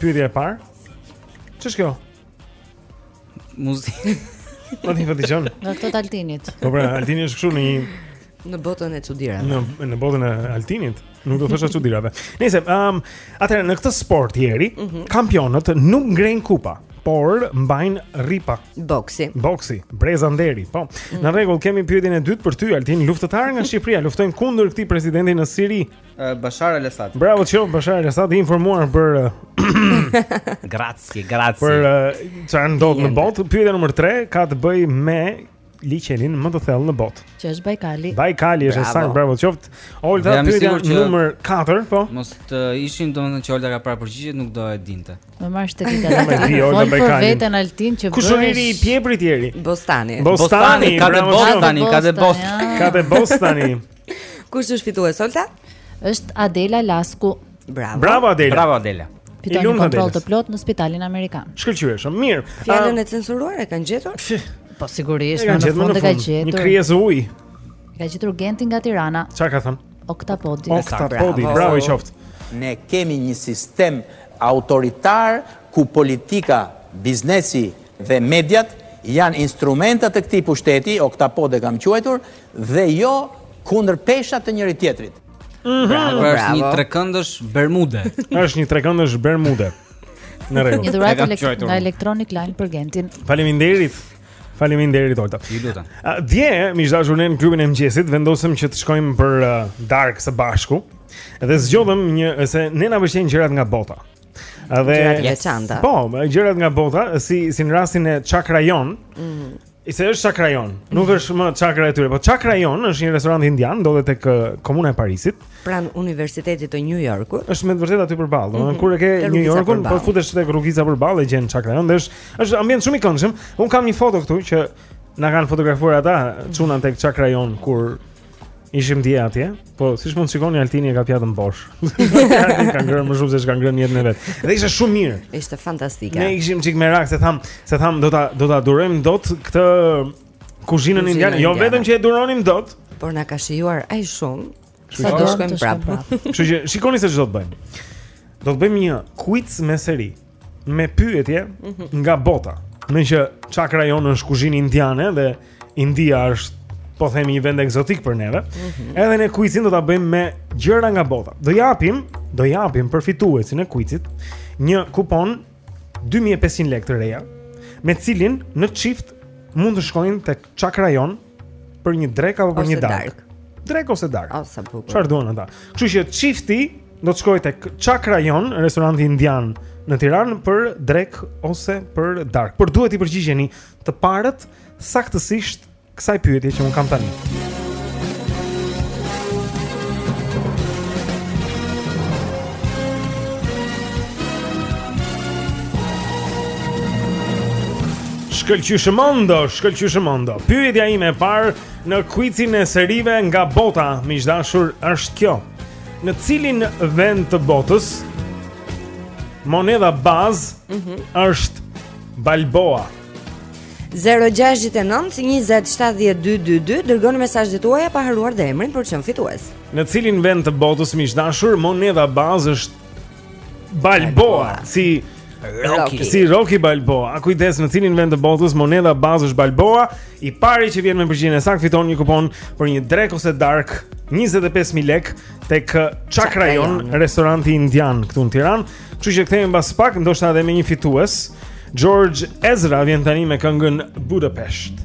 Pyetja e parë. Ç'është kjo? Muzikë. Po ti vetë jon. Nga këto të Altinit. Po pra, Altini është këtu në një në botën e çudirave. Në në botën e Altinit, nuk do thosha çudirave. Nëse, um, atëherë në këtë sport Jeri, mm -hmm. kampionët nuk ngrenë kupa por mbajnë rripa. Boksi. Boksi, breza nderi. Po. Mm. Në rregull, kemi pyetjen e dytë për ty Altin, luftëtarë nga Shqipëria, luftojnë kundër këtij presidenti në Siri. Bashar al-Assad. Bravo të qoftë, Bashar al-Assad i informuar për Grazie, grazie. Për çfarë ndodh në botë? Pyetja nr. 3 ka të bëjë me liqenin më të thellë në botë. Që është Bajkali. Bajkali është e saktë, bravo të qoftë. Olta pyetja nr. 4, po. Mos të ishin domethënë që Olta ka parë përgjigjet, nuk do e dinte. Më marrësh tek Italia. Më di Olta Bajkali. Për veten Altin që bësh. Kushëriri i pjeprit Jeri? Bostani. Bostani, ka te Bostani, ka te Bostani. Ka te Bostani. Kush është fitues Olta? Është Adela Lasku. Bravo. Bravo Adela. Bravo Adela. Fiton një kontroll të plotë në spitalin amerikan. Shkëlqyeshëm. Mirë. Fjalën e censuruar e kanë gjetur? Po sigurisht, në fund e kanë gjetur. Një krijesë uji. E ka gjetur Genti nga Tirana. Çfarë ka thënë? Oktapodi. Oktapodi, bravo i qoftë. Ne kemi një sistem autoritar ku politika, biznesi dhe mediat janë instrumentat e këtij pushteti, oktapod e kam quajtur, dhe jo kundër peshat e njëri tjetrit. Mhm. Bravo, bravo. Është një trekëndësh bermude. Është një trekëndësh bermude. Në rregull. Një dhuratë elektronike nga Electronic Line për Gentin. Faleminderit. Faleminderit Olta. Ju lutem. Dje, miq të dashur në klubin e mëngjesit, vendosëm që të shkojmë për uh, dark së bashku. Dhe zgjodhëm një se ne na vlejnë gjërat nga bota. Dhe gjërat e veçanta. Po, gjërat nga bota, si si në rastin e Chakrajon. Mhm. I cili është Chakrajon, nuk është më Chakra e tyre, po Chakrajon është një restorant indian, ndodhet tek komuna e Parisit. Pranë Universitetit të New Yorkut. është me të vërtetë aty përballë, mm -hmm. kur e ke New Yorkun, po futesh tek rrugica përballë e gjen Chakrajon, dhe është, është ambient shumë i këndshëm. Unë kam një foto këtu që na kanë fotografuar ata çunat tek Chakrajon, kur Ishim dje atje, po siç mund të shikoni Altini e ka pjatën bosh. Ai ka ngrënë më shumë se ç'ka ngrënë jetën e vet. Dhe ishte shumë mirë. Ishte fantastike. Ne ishim çik merak se thamë, se thamë do ta do ta durojmë dot këtë kuzhinën indiane. Jo vetëm që e duronim dot, por na ka shijuar aq shumë sa do shkojmë prapë. Kështu që shikoni se ç'do të bëjmë. Do të bëjmë një quiz me seri. me pyetje mhm. nga bota. Meqë Chakrayon është kuzhinë indiane dhe India është po themi një vend ekzotik për neve. Mm -hmm. Edhe ne kuicin do ta bëjmë me gjëra nga bota. Do japim, do japim për fituesin e kuicit një kupon 2500 lekë të reja, me të cilin në çift mund të shkojnë tek Chakrayon Për një drekë apo për një darkë? Drekë ose darkë. Oh, sa bukur. Çfarë duan ata? Kështu që çifti do të shkojë tek Chakrayon, restoranti indian në Tiranë për drekë ose për darkë. Por duhet t'i përgjigjeni të parët saktësisht kësaj pyetje që unë kam tani. Shkëlqyeshëm Mondo, shkëlqyeshëm Mondo. Pyetja ime e parë në quizin e serive nga bota, miq të dashur, është kjo. Në cilin vend të botës monedha bazë mm -hmm. është Balboa? 0-6-9-27-12-2 Dërgoni mesazhet tuaja pa harruar dhe emrin për të qenë fitues Në cilin vend të botës miq të dashur monedha bazë është Balboa, si Rocky. Si Rocky Balboa. A kujdes në cilin vend të botës monedha bazë është Balboa? I pari që vjen me përgjigjen e saktë fiton një kupon për një drekë ose darkë 25000 lekë tek Chakrayon, restoranti indian këtu në Tiranë. Kështu që kthehemi pas pak, ndoshta edhe me një fitues. George Ezra vjen tani me këngën Budapest.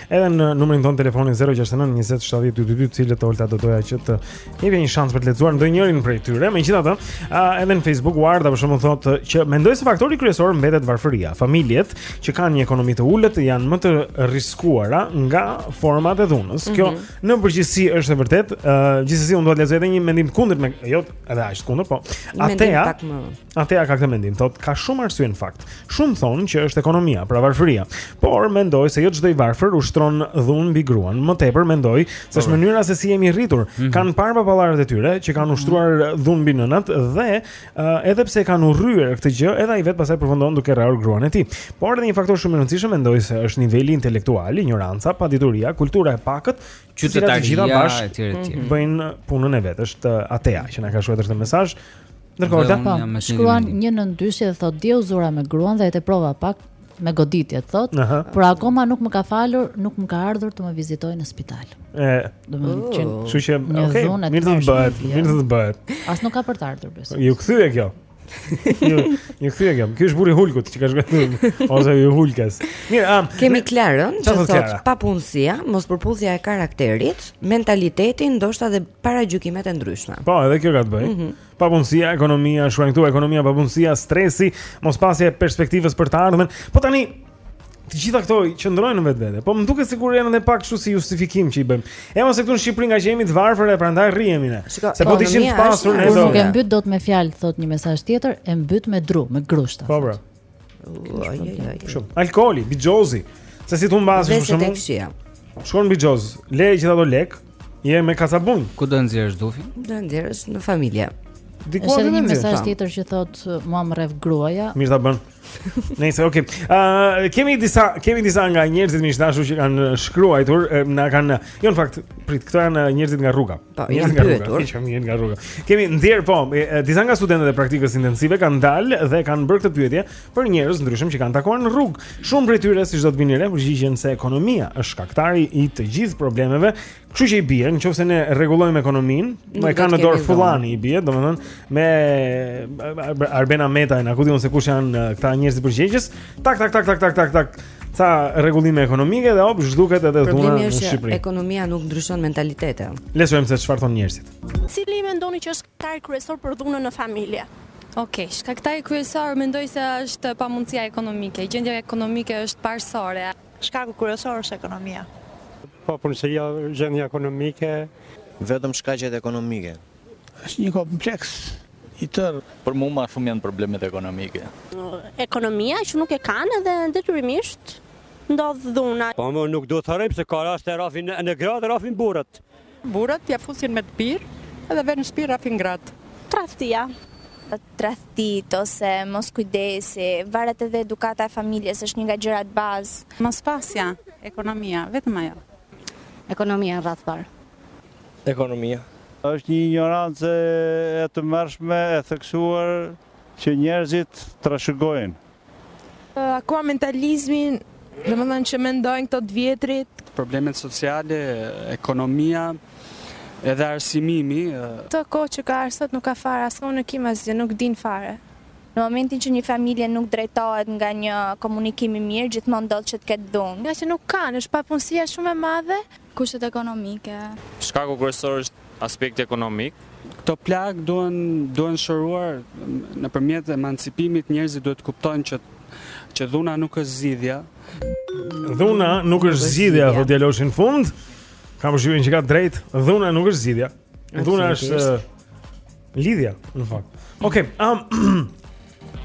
Edhe në numrin tonë të telefonit 069 20 70 222, të cilët Olta do doja që të jepja një shans për të lexuar ndonjërin prej tyre. Megjithatë, edhe në Facebook Uarda për shembull thotë që mendoj se faktori kryesor mbetet varfëria. Familjet që kanë një ekonomi të ulët janë më të rriskuara nga format e dhunës. Kjo mm -hmm. në përgjithësi është e vërtetë. Uh, gjithsesi unë dua të lexoj edhe një mendim të kundërt jo edhe aq kundër, po. Atea. Atea ka këtë mendim, thot, ka shumë arsye në fakt. Shumë thonë që është ekonomia, pra varfëria. Por mendoj se jo çdo i varfër ushtron dhunë mbi gruan. Më tepër mendoj se është mënyra se si jemi rritur. Mm -hmm. Kanë parë baballarët e tyre që kanë ushtruar mm -hmm. dhunë mbi nënat dhe uh, edhe pse kanë urryer këtë gjë, edhe ai vet pastaj përfundon duke rrahur gruan e tij. Por edhe një faktor shumë i rëndësishëm mendoj se është niveli intelektual, injoranca, padituria, kultura e pakët, qytetaria e tjera e tjera. Mhm. Bëjnë punën e vet, është atea që na ka shkruar këtë mesazh. Ndërkohë Dafa shkruan 192 dhe thotë dje u zura me gruan dhe e teprova pak me goditje thotë, uh -huh. por akoma nuk më ka falur, nuk më ka ardhur të më vizitojë në spital. Ëh. Domethënë, kështu që, okay, mirë të të bëhet, mirë të të bëhet. As nuk ka për të ardhur besoj. Iu kthye kjo. Iu iu kthye kjo. Ky është burri i Hulkut që ka zgjatur ose i Hulkes. Mirë, am. Kemi Klarën, që thotë papunësia, mospërputhja e karakterit, mentaliteti, ndoshta edhe paragjykimet e ndryshme. Po, edhe kjo ka të bëjë. Mm -hmm. Papunësia, ekonomia, shkruan këtu ekonomia, papunësia, stresi, mospasja e perspektivës për të ardhmen. Po tani të gjitha këto qëndrojnë në vetvete. Po më duket sikur janë edhe pak kështu si justifikim që i bëjmë. E mo se këtu në Shqipëri ngaqë jemi të varfër e prandaj rrihemi ne. Se po, po të ishim të pasur ne do. Nuk e mbyt dot me fjalë, thot një mesazh tjetër, e mbyt me dru, me grushta. Po, bra. Shumë. Alkooli, bixhozi. Se si thon bazi për shkakun. Vetë shkon në bixhoz, le gjithë ato lek, je me kasabun. Ku do e nxjerrësh dufin? Do nxjerrësh në familje. Diku edhe një mesazh tjetër që thot mua më rreh gruaja. Mirë ta bën. Nëse okay. Ë uh, kemi disa kemi disa nga njerëzit më të dashur që kanë shkruar, na kanë Jo në fakt, prit, këto janë njerëzit nga rruga. Po, njerëz nga rruga, që janë njerëz nga rruga. Kemi ndjer po, disa nga studentët e praktikës intensive kanë dalë dhe kanë bërë këtë pyetje për njerëz të ndryshëm që kanë takuar në rrugë. Shumë prej tyre siç do të vini re, përgjigjen se ekonomia është shkaktari i të gjithë problemeve. Kështu që i bie, nëse ne rregullojmë ekonominë, më e kanë në dorë Fullani i bie, domethënë me Arben Ahmetajn a ku di unë se kush janë këta njerëz përgjegjës. Tak tak tak tak tak tak tak. ca rregullime ekonomike dhe hop zhduket edhe dhuna në Shqipëri. Problemi është ekonomia nuk ndryshon mentalitetin. Le të shohim se çfarë thon njerëzit. Cili mendoni që është shkaktar kryesor për dhunën në familje? Okej, okay, shkaktari kryesor mendoj se është pamundësia ekonomike. Gjendja ekonomike është parësore. Shkaku kryesor është ekonomia. Papunësia, gjendja ekonomike, vetëm shkaqet ekonomike. Është një kompleks i tërë. Për mua ma shumë janë problemet ekonomike. Ekonomia që nuk e kanë dhe detyrimisht ndodh dhuna. Po më nuk duhet të harrojmë se ka raste rrafin gratë, rrafin burrat. Burrat ja fusin me të pirë edhe venë në shpi rrafin gratë. Tradhtia. Tradhtitë ose moskujdesi, varet edhe edukata e familjes, është një nga gjërat bazë. Mospasja, ekonomia, vetëm ajo. Ekonomia radhë parë. ekonomia. Është një injorancë e tmerrshme e theksuar që njerëzit trashëgojnë. Akoma mentaliteti, domethënë që mendojnë këta të vjetrit. Problemet sociale, ekonomia, edhe arsimimi. Këtë kohë që ka ardh sot nuk ka fare as komunikim asgjë, nuk dinë fare. Në momentin që një familje nuk drejtohet nga një komunikim i mirë, gjithmonë ndodh që të ketë dhunë. Nga që nuk kanë, është papunësia shumë e madhe. Kushtet ekonomike. Shkaku kryesor është aspekti ekonomik. Këto plagë duhen duhen shëruar nëpërmjet emancipimit, njerëzit duhet të kuptojnë që që dhuna nuk është zgjidhja. Dhuna nuk është zgjidhja, thotë djaloshi në fund. Kam përshtypjen që ka drejtë, dhuna nuk është zgjidhja. Dhuna është Zgjidhja, në fakt. Okej, um,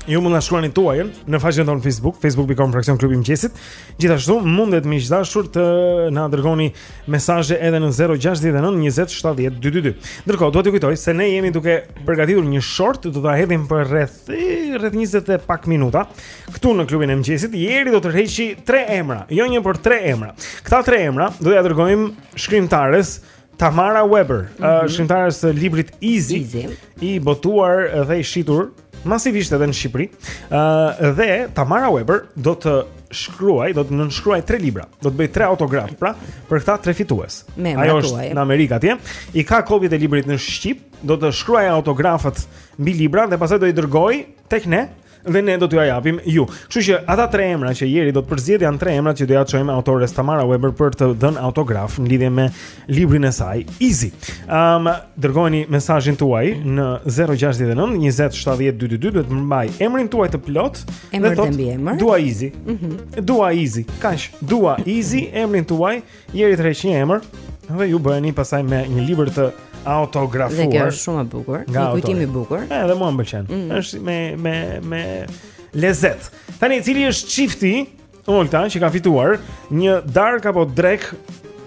ju mund ta shkruani tuajën në faqen tonë Facebook, facebook.com fraksion klubi i mëngjesit. Gjithashtu mundet miq të dashur të na dërgoni mesazhe edhe në 069 20 70 222. Ndërkohë dua t'ju kujtoj se ne jemi duke përgatitur një short, do ta hedhim për rreth rreth 20 e pak minuta këtu në klubin e mëngjesit. Jeri do tërheqi tre emra, jo një por tre emra. Këta tre emra do t'ia dërgojmë shkrimtares Tammara Webber, mhm, shkrimtares së librit Easy, i botuar dhe i shitur masivisht edhe në Shqipëri. Ë, dhe Tammara Webber do të shkruajë, do të nënshkruajë tre libra, do të bëjë tre autografë, pra, për këta tre fitues. Me, ajo është në Amerikë atje. I ka kopjet e librit në shqip, do të shkruajë autografët mbi libra dhe pastaj do i dërgojë tek ne dhe ne do t'ua japim ju. Kështu që ata tre emra që Jeri do të përzgjedhë janë tre emrat që do ia çojmë autores Tammara Webber për të dhënë autograf në lidhje me librin e saj Easy. Ëm, dërgojeni mesazhin tuaj në 069 20 70 222 duhet të përmbajë emrin tuaj të plotë dhe thotë dua Easy. Mhm. Dua Easy. Kaq, dua Easy emrin tuaj Jeri tërheq një emër Dhe ju bëheni pastaj me një libër të autografuar Dhe kjo është shumë e bukur një kujtim i bukur. Edhe mua më pëlqen, mhm, është me, me, me lezet Tani, cili është çifti Olta që ka fituar Një darkë apo drekë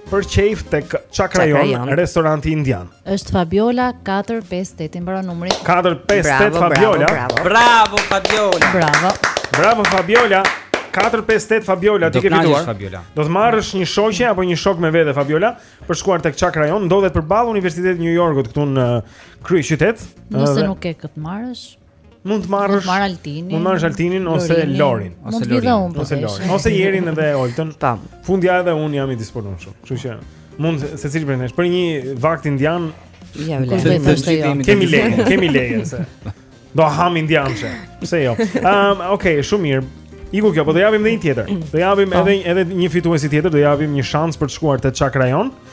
Për qejf tek Chakra Jone Restoranti Indian Është Fabiola 458 i mbaron numri. 458 Fabiola. Bravo, bravo Fabiola. Bravo. Bravo Fabiola. 458 Fabiola, ti ke fituar. Do të marrësh një shoqe apo një shok me vete Fabiola për të shkuar tek Chakra Jonë, ndodhet përballë Universitetit të New Yorkut këtu në kryeqytet. Nëse nuk ke kë të marrësh, Mund të marrësh. Mund të marr Altinin. Mund të marrësh Altinin ose Lorin, ose Lorin, po ose Lorin, ose Jerin dhe Oltën. Tam. Fundja edhe un jam i disponueshëm. Kështu që mund secili prej nesh për një vakt indian. Ja, le të them. Kemi leje, kemi leje se. Do hamë indiançe. Pse jo? Ëm, um, okay, shumë mirë. Iku kjo, po do japim edhe një tjetër. Do japim edhe edhe një fituesi tjetër, do japim një shans për të shkuar te Chakra Jonë. Ëh,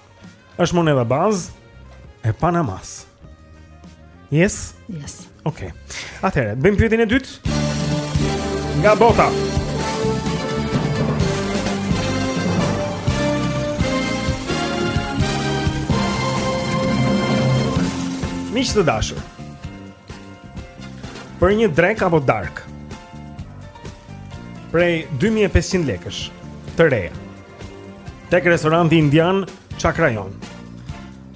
Është monedha bazë e Panamas. Yes? Yes. Okej. Atëherë, bëjmë pyetjen e dytë. Nga bota. Miq të dashur. Për një drekë apo darkë. Prej 2500 lekësh të reja. tek restoranti indian Chakra Jonë.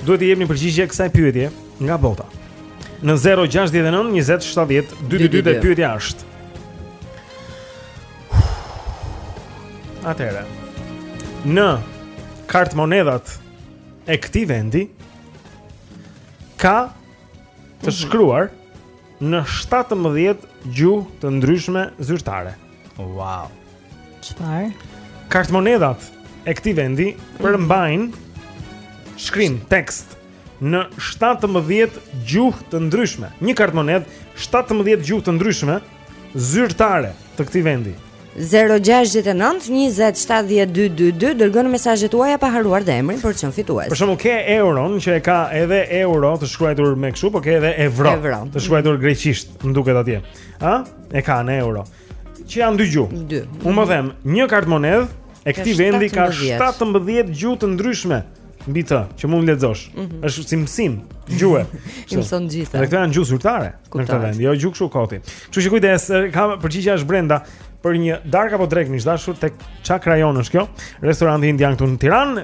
Duhet të jepni përgjigje kësaj pyetje nga bota. Në 069 20 70 222 dhe pyetja është. Atëherë. Në kartëmonedhat e këtij vendi ka të mhm. shkruar në 17 gjuhë të ndryshme zyrtare. Wow. Çfarë? Kartëmonedhat e këtij vendi përmbajnë shkrim, tekst në 17 gjuhë të ndryshme. Një kartëmonedhë 17 gjuhë të ndryshme zyrtare të këtij vendi. 0-6-9-20-70-222 Dërgoni mesazhet tuaja pa harruar dhe emrin për të qenë fitues Për shembull ke euron që e ka edhe euro të shkruajtur me kështu Po ke edhe evro, evro. të shkruajtur greqisht më duket atje A? E ka në euro Që janë dy gjuhë. Dy. Unë po them, një kartëmonedhë e këtij vendi ka 17 gjuhë të ndryshme mbi të që mund të lexosh. Mm -hmm. Është si mësim gjuhe. Ti mëson gjithë. Dhe këto janë gjuhë zyrtare në këtë vend, jo gjuhë kështu koti. Kështu që kujdes, ka përgjigja është brenda për një darkë apo drekë miq të dashur tek Chakra Jonë është kjo, restoranti indian këtu në Tiranë,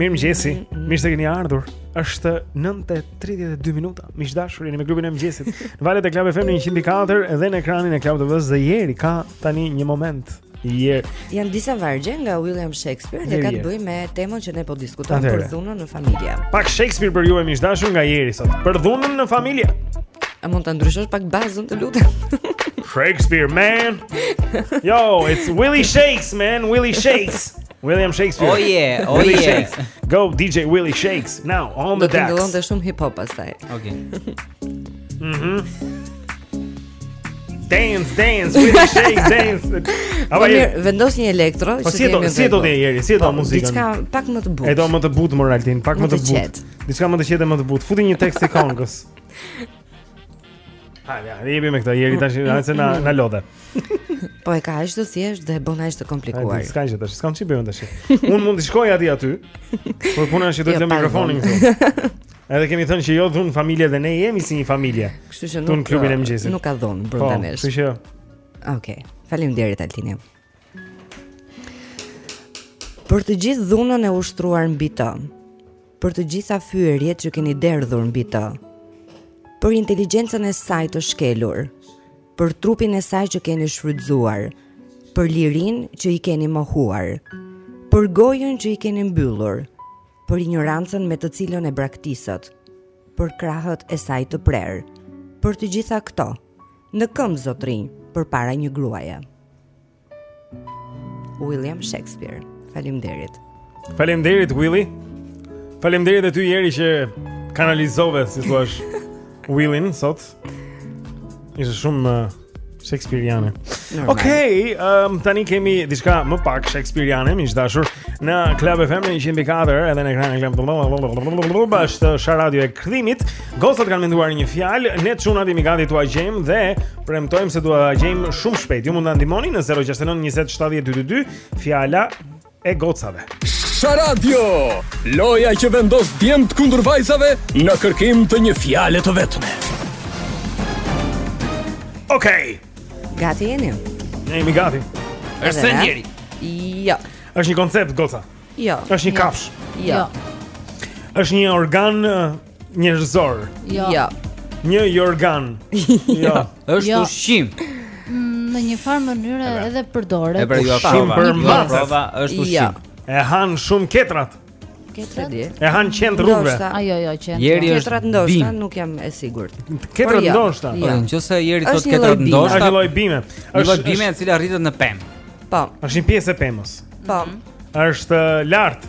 Mirëmëngjesi, mirë se keni ardhur është 9.32 minuta Miq të dashur, jeni me klubin e mëngjesit në valët e Club FM në 100.4 Edhe në ekranin e Club TV-së Dhe Jeri ka tani një moment Yeah. Janë disa vargje nga William Shakespeare dhe ka të bëjë me temën që ne po diskutojmë për dhunën në familje. Pak Shakespeare për ju miq të dashur nga Jeri sot. Për dhunën në familje. A mund ta ndryshosh pak bazën të lutem? Shakespeare man. Yo, it's Willie Shakes man, Willie Shakes. William Shakespeare. Oh yeah, oh Willie yeah. Shakes. Go DJ Willie Shakes now on the deck. Do të ndonte shumë hip hop pastaj. Okay. Mhm. Mm Dance, dance, Willie Shakes, dance. Po mirë vendos një elektro po që të jemi. Si do ti Jeri, si do po, muzikën. Diçka pak më të butë. E do më të butë mor Altin, pak më të butë. Diçka më të qetë më të butë. Futi një tekst i këngës. Ha, ja, ne jemi me këtë Jeri tash, na se na na lodhe. Po e ka aq të thjeshtë dhe e bën aq të komplikuar. Ai s'ka gjë tash, s'kam çfarë bëjmë tash. Unë mund të shkoj aty aty. Por puna është që do të jo, lë mikrofonin këtu. Edhe kemi thënë që jo dhunë në familje dhe ne jemi si një familje. Kështu që nuk klubin e mëngjesit. Nuk ka dhunë po, brenda nesh. Kështu që. Okej. Okay. Faleminderit Altini. Për të gjithë dhunën e ushtruar mbi të. Për të gjitha fyerjet që keni derdhur mbi të. Për inteligjencën e saj të shkelur. Për trupin e saj që keni shfrytëzuar. Për lirinë që i keni mohuar. Për gojën që i keni mbyllur. për injorancën me të cilën e braktisët, për krahët e saj të prerë, për të gjitha këto, në këmbë zotërinj përpara një gruaje. William Shakespeare, faleminderit. Faleminderit, Willy. Faleminderit e ty Jeri që kanalizove, si t'ia them, Willin, sot. Ishte shumë... Uh... Shakespeareane. Okej, okay, um, tani kemi diçka më pak Shakespeareane, miq të dashur, në Club FM në 104 edhe në ekranin e Club Blum. Është Sharadio e Krimit, gocat kanë menduar një fjalë, ne çunat jemi gati t'ua gjejmë dhe premtojmë se do ta gjejmë shumë shpejt. Ju mund të na ndihmoni në 069 20 70 222, fjala e gocave. Sharadio, loja që vendos djemtë kundër vajzave në kërkim të një fjale të vetme. Okej. Okay. Gati jeni? Ne jemi gati. Është një njeri. Jo. Është një koncept goca. Jo. Është një jo. kafsh. Jo. Është një organ Njerëzor. Jo. Ja. Jo. Një organ. Jo. Është jo. ushqim. Mm, në një farë mënyre pra. edhe përdoret. Pra, jo, ushqim për macet. Është ushqim. E han shumë ketrat. Ketrat? E han qentë rrugëve. Ajo, jo, qentë. Ketrat ndoshta, nuk jam e sigurt. Ketrat ndoshta. Po, nëse Jeri thotë ketrat ndoshta. Është një lloj bime. Është një lloj bime e cila rritet në pemë. Po. Është një pjesë e pemës. Po. Mhm. Është lart.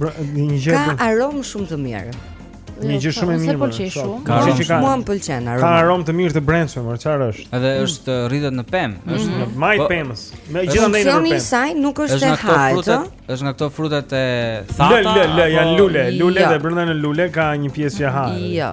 Bra, një gjë. Ka aromë shumë të mirë. Një gjë shumë e mirë. Po, pëlqej shumë. Ka aromë që mua më pëlqen aromë. Ka aromë të mirë të brendshme, por çfarë është? Edhe është rritet në pemë, mhm. është në majë po, pemës. Gjithandej në pemë. Funksioni i saj nuk është e hajtë. Është nga këto frutat e thata. Lule, lule, janë lule, lule dhe brenda në lule ka një pjesë që hahet. Jo.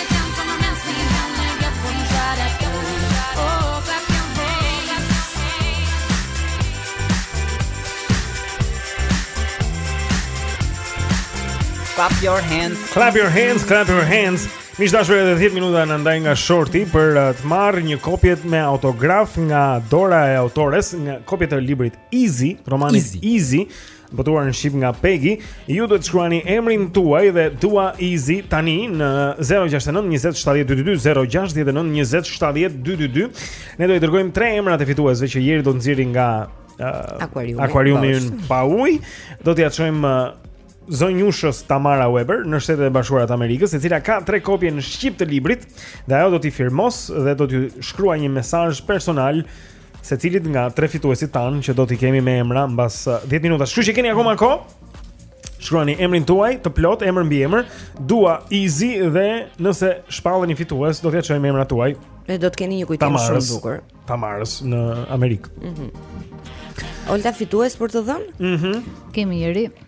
Clap your hands. Clap your hands, clap your hands. Miq të dashur edhe 10 minuta na ndajnë nga shorti për uh, të marrë një kopje me autograf nga dora e autores, një kopje të librit Easy, romanit Easy. Easy. Botuar në shqip nga Pegi, ju duhet të shkruani emrin tuaj dhe Dua Easy tani në 069 20 70 222 069 20 70 222. Ne do i dërgojmë tre emrat e fituesve që Eri do të nxjerrin nga uh, akuariumi, akuariumi ynë pa ujë. Do t'i çojmë uh, zonjushës Tamara Weber në Shtetet e Bashkuara të Amerikës, e cila ka tre kopje në shqip të librit dhe ajo do t'i firmosë dhe do t'i shkruajë një mesazh personal secilit nga tre fituesit tanë që do t'i kemi me emra mbas 10 uh, minutash. Kështu që keni akoma kohë. Shkruani emrin tuaj të plotë, emër mbiemër, dua easy dhe nëse shpalleni fitues, do t'ia çojmë emrat tuaj. Dhe do të keni një kujtim shumë të bukur. Tamarës në Amerikë. Mhm. Mm Olta fitues për të dhënë? Mhm. Mm Kemi njëri.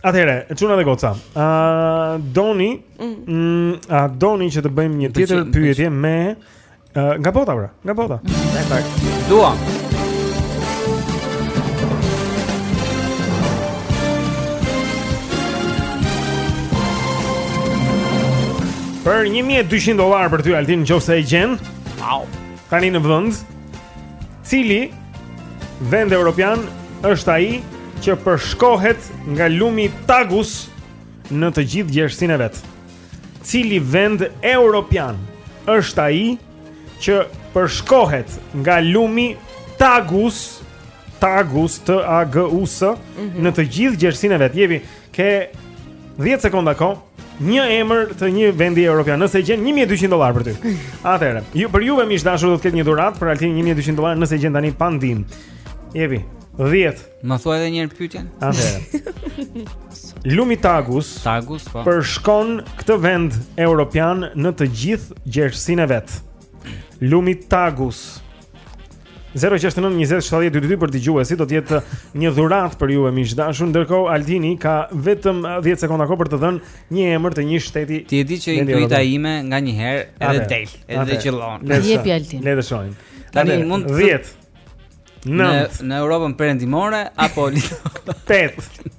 Atëherë, çuna dhe goca. Ë uh, doni, mm. mm, a doni që të bëjmë një tjetër pyetje me uh, nga bota pra, nga bota. Dakord. Duam. Për 1200 dollarë për ty Altin, nëse e gjen. Wow. Tani në vend. Cili vend europian është ai që përshkohet nga lumi Tagus në të gjithë gjerësinë e vet? Cili vend europian është ai që përshkohet nga lumi Tagus Tagus T A G U S mm -hmm. në të gjithë gjerësinë e vet? Jepi Ke 10 sekonda kohë Një emër të një vendi europian Nëse e gjen 1200 dollarë për ty Atëherë ju, Për juve miq të dashur do të ketë një dhuratë Për Altinin 1200 dollarë nëse e gjen tani pa ndihmë Jepi 10 Ma thuaj edhe një herë pyetjen Atëherë Lumi Tagus Tagus po Përshkon këtë vend europian Në të gjithë gjerësinë e vet Lumi Tagus 069 20 70 222 për dëgjuesit do të jetë një dhuratë për juve miq të dashur. Ndërkohë Altini ka vetëm 10 sekonda kohë për të dhënë një emër të një shteti. Ti e di që intuita ime nganjëherë edhe del, edhe qëllon. Jepi Altin. Le të shohim. Tani mund 10 në në Europën Perëndimore apo 8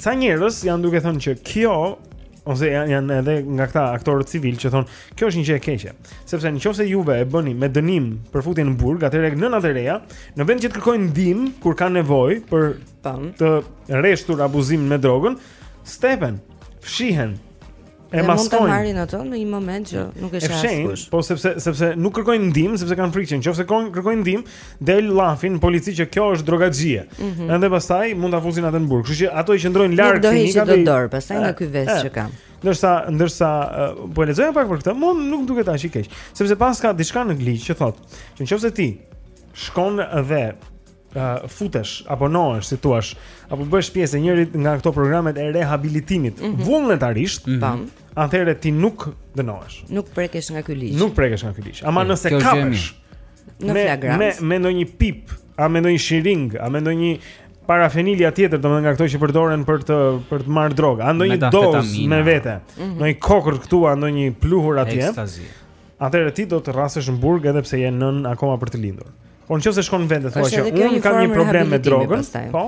ca njerëz janë duke thënë që kjo ose janë edhe nga këta aktorët civilë që thonë, kjo është një gjë e keqe, sepse në qoftë se juve e bëni me dënim për futjen në burg, atëherë nënat e reja, në vend që të kërkojnë ndihmë kur kanë nevojë për të rreshtur abuzimin me drogën, stepen, fshihen. E maskojnë. Mund ta marrin atë në një moment që nuk e sheh askush. Po sepse sepse nuk kërkojnë ndihmë, sepse kanë frikë që nëse kërkojnë ndihmë, del llafi në polici që kjo është drogaxhije. Mm -hmm. Edhe pastaj mund ta fusin atë në burg. Kështu që ato i qëndrojnë larg klinikave. Do të hiqet dorë, pastaj nga ky ves që kanë. Ndërsa ndërsa po e lexoja pak për këtë, mua nuk më duket aq i keq, sepse paska diçka në ligj që thotë, që nëse ti shkon dhe uh, futesh apo njihesh, si thua, apo bëhesh pjesë e njërit nga këto programet e rehabilitimit mm -hmm. vullnetarisht, mm -hmm. atëherë ti nuk dënohesh. Nuk prekesh nga ky ligj. Nuk prekesh nga ky ligj. Ama nëse kapesh në flagrancë me me ndonjë pipë, a me ndonjë shiringë, a me ndonjë parafernalia tjetër, domethënë nga këto që përdoren për të për të marrë drogë, a ndonjë dozë me vete, mm -hmm. ndonjë kokërr këtu, a ndonjë pluhur atje. Atëherë ti do të rrasesh në burg edhe pse je nënë akoma për të lindur. Por në qoftë se shkon në vend e thua që unë kam një problem me drogën, po,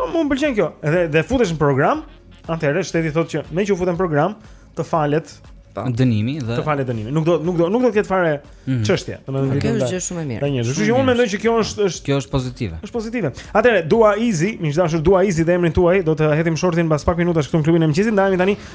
mua më pëlqen kjo, dhe, dhe futesh në program, atëherë shteti thotë që meqë u fute në program, të falet po. dënimi dhe të falet dënimi. Nuk do nuk do nuk do të ketë fare mhm. çështje. Mm -hmm. Kjo është gjë shumë e mirë. Tani, kështu që unë mendoj që kjo është është kjo është pozitive. Është pozitive. Atëherë, Dua Easy, miq të dashur Dua Easy dhe emrin tuaj, do të hedhim shortin pas pak minutash këtu në klubin e mëngjesit, ndajemi tani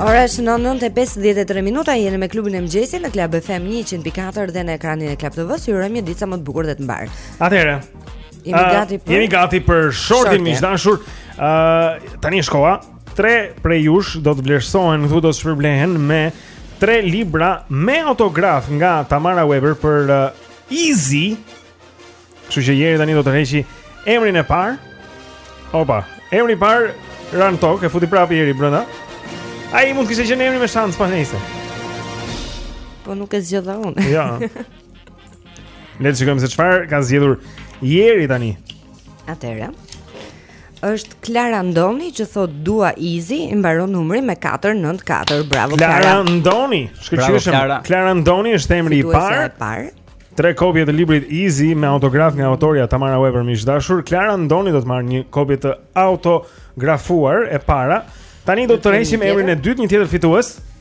Ora është 9:53 minuta, jeni me klubin e mëngjesit në Club FM 104 dhe në ekranin e Club TV-s. Ju urojmë një ditë sa më të bukur dhe të mbarë. Atëherë, jemi uh, gati për jemi gati për shortin miq të dashur. Ëh, uh, tani shkoi koha. Tre prej jush do të vlerësohen, këtu do të shpërblehen me Tre libra me autograf nga Tamara Webber për uh, Easy. Kështu që jeri tani do tërheqë emrin e parë. Opa, emri i parë ra në tokë e futi prapë jeri brenda. Ai mund të kishte qenë emri me shans po nejse. Po nuk e zgjodha unë. Ja. Le të shikojmë se çfarë ka zgjedhur jeri tani. Atëherë. Është Klara Ndoni që thotë dua Izi i mbaron numri me 494. Bravo Klara. Klara Ndoni. Shkëlqyshëm. Klara Ndoni është emri i parë. Parë. Tre kopje të librit Izi me autograf nga autorja Tamara Webber miq të dashur. Klara Ndoni do të marrë një kopje të autografuar e para. Tani do të tërheqim emrin e dytë, një tjetër fitues.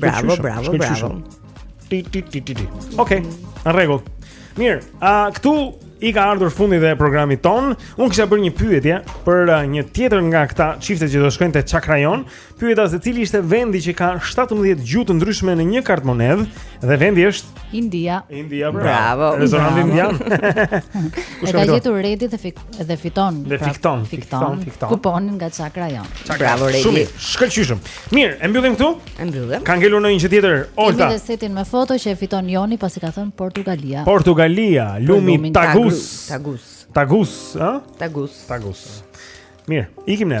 Bravo, bravo, bravo. Ti ti ti ti. Okej, në rregull. Mirë, a këtu i ka ardhur fundi dhe programit tonë. Unë kisha bërë një pyetje për një tjetër nga këta çifte që do shkojnë te Çakra Jonë. Pyeta se cili ishte vendi që ka 17 gjuhë të ndryshme në një kartëmonedhë dhe vendi është India. India, bravo. bravo Restoranti indian. E ka gjetur Redi dhe dhe fiton dhe pra, fikton, fikton, fikton kuponin nga Çakra Jonë. Bravo Redi. Shumë shkëlqyshëm. Mirë, e mbyllim këtu? E mbyllim. Ka ngelur ndonjë gjë tjetër. Olta. Kemi dhe setin me foto që e fiton Joni pasi ka thënë Portugalia. Portugalia, lumi Tagus. Tagus. Tagus, ë? Tagus. Tagus. Mirë, ikim ne.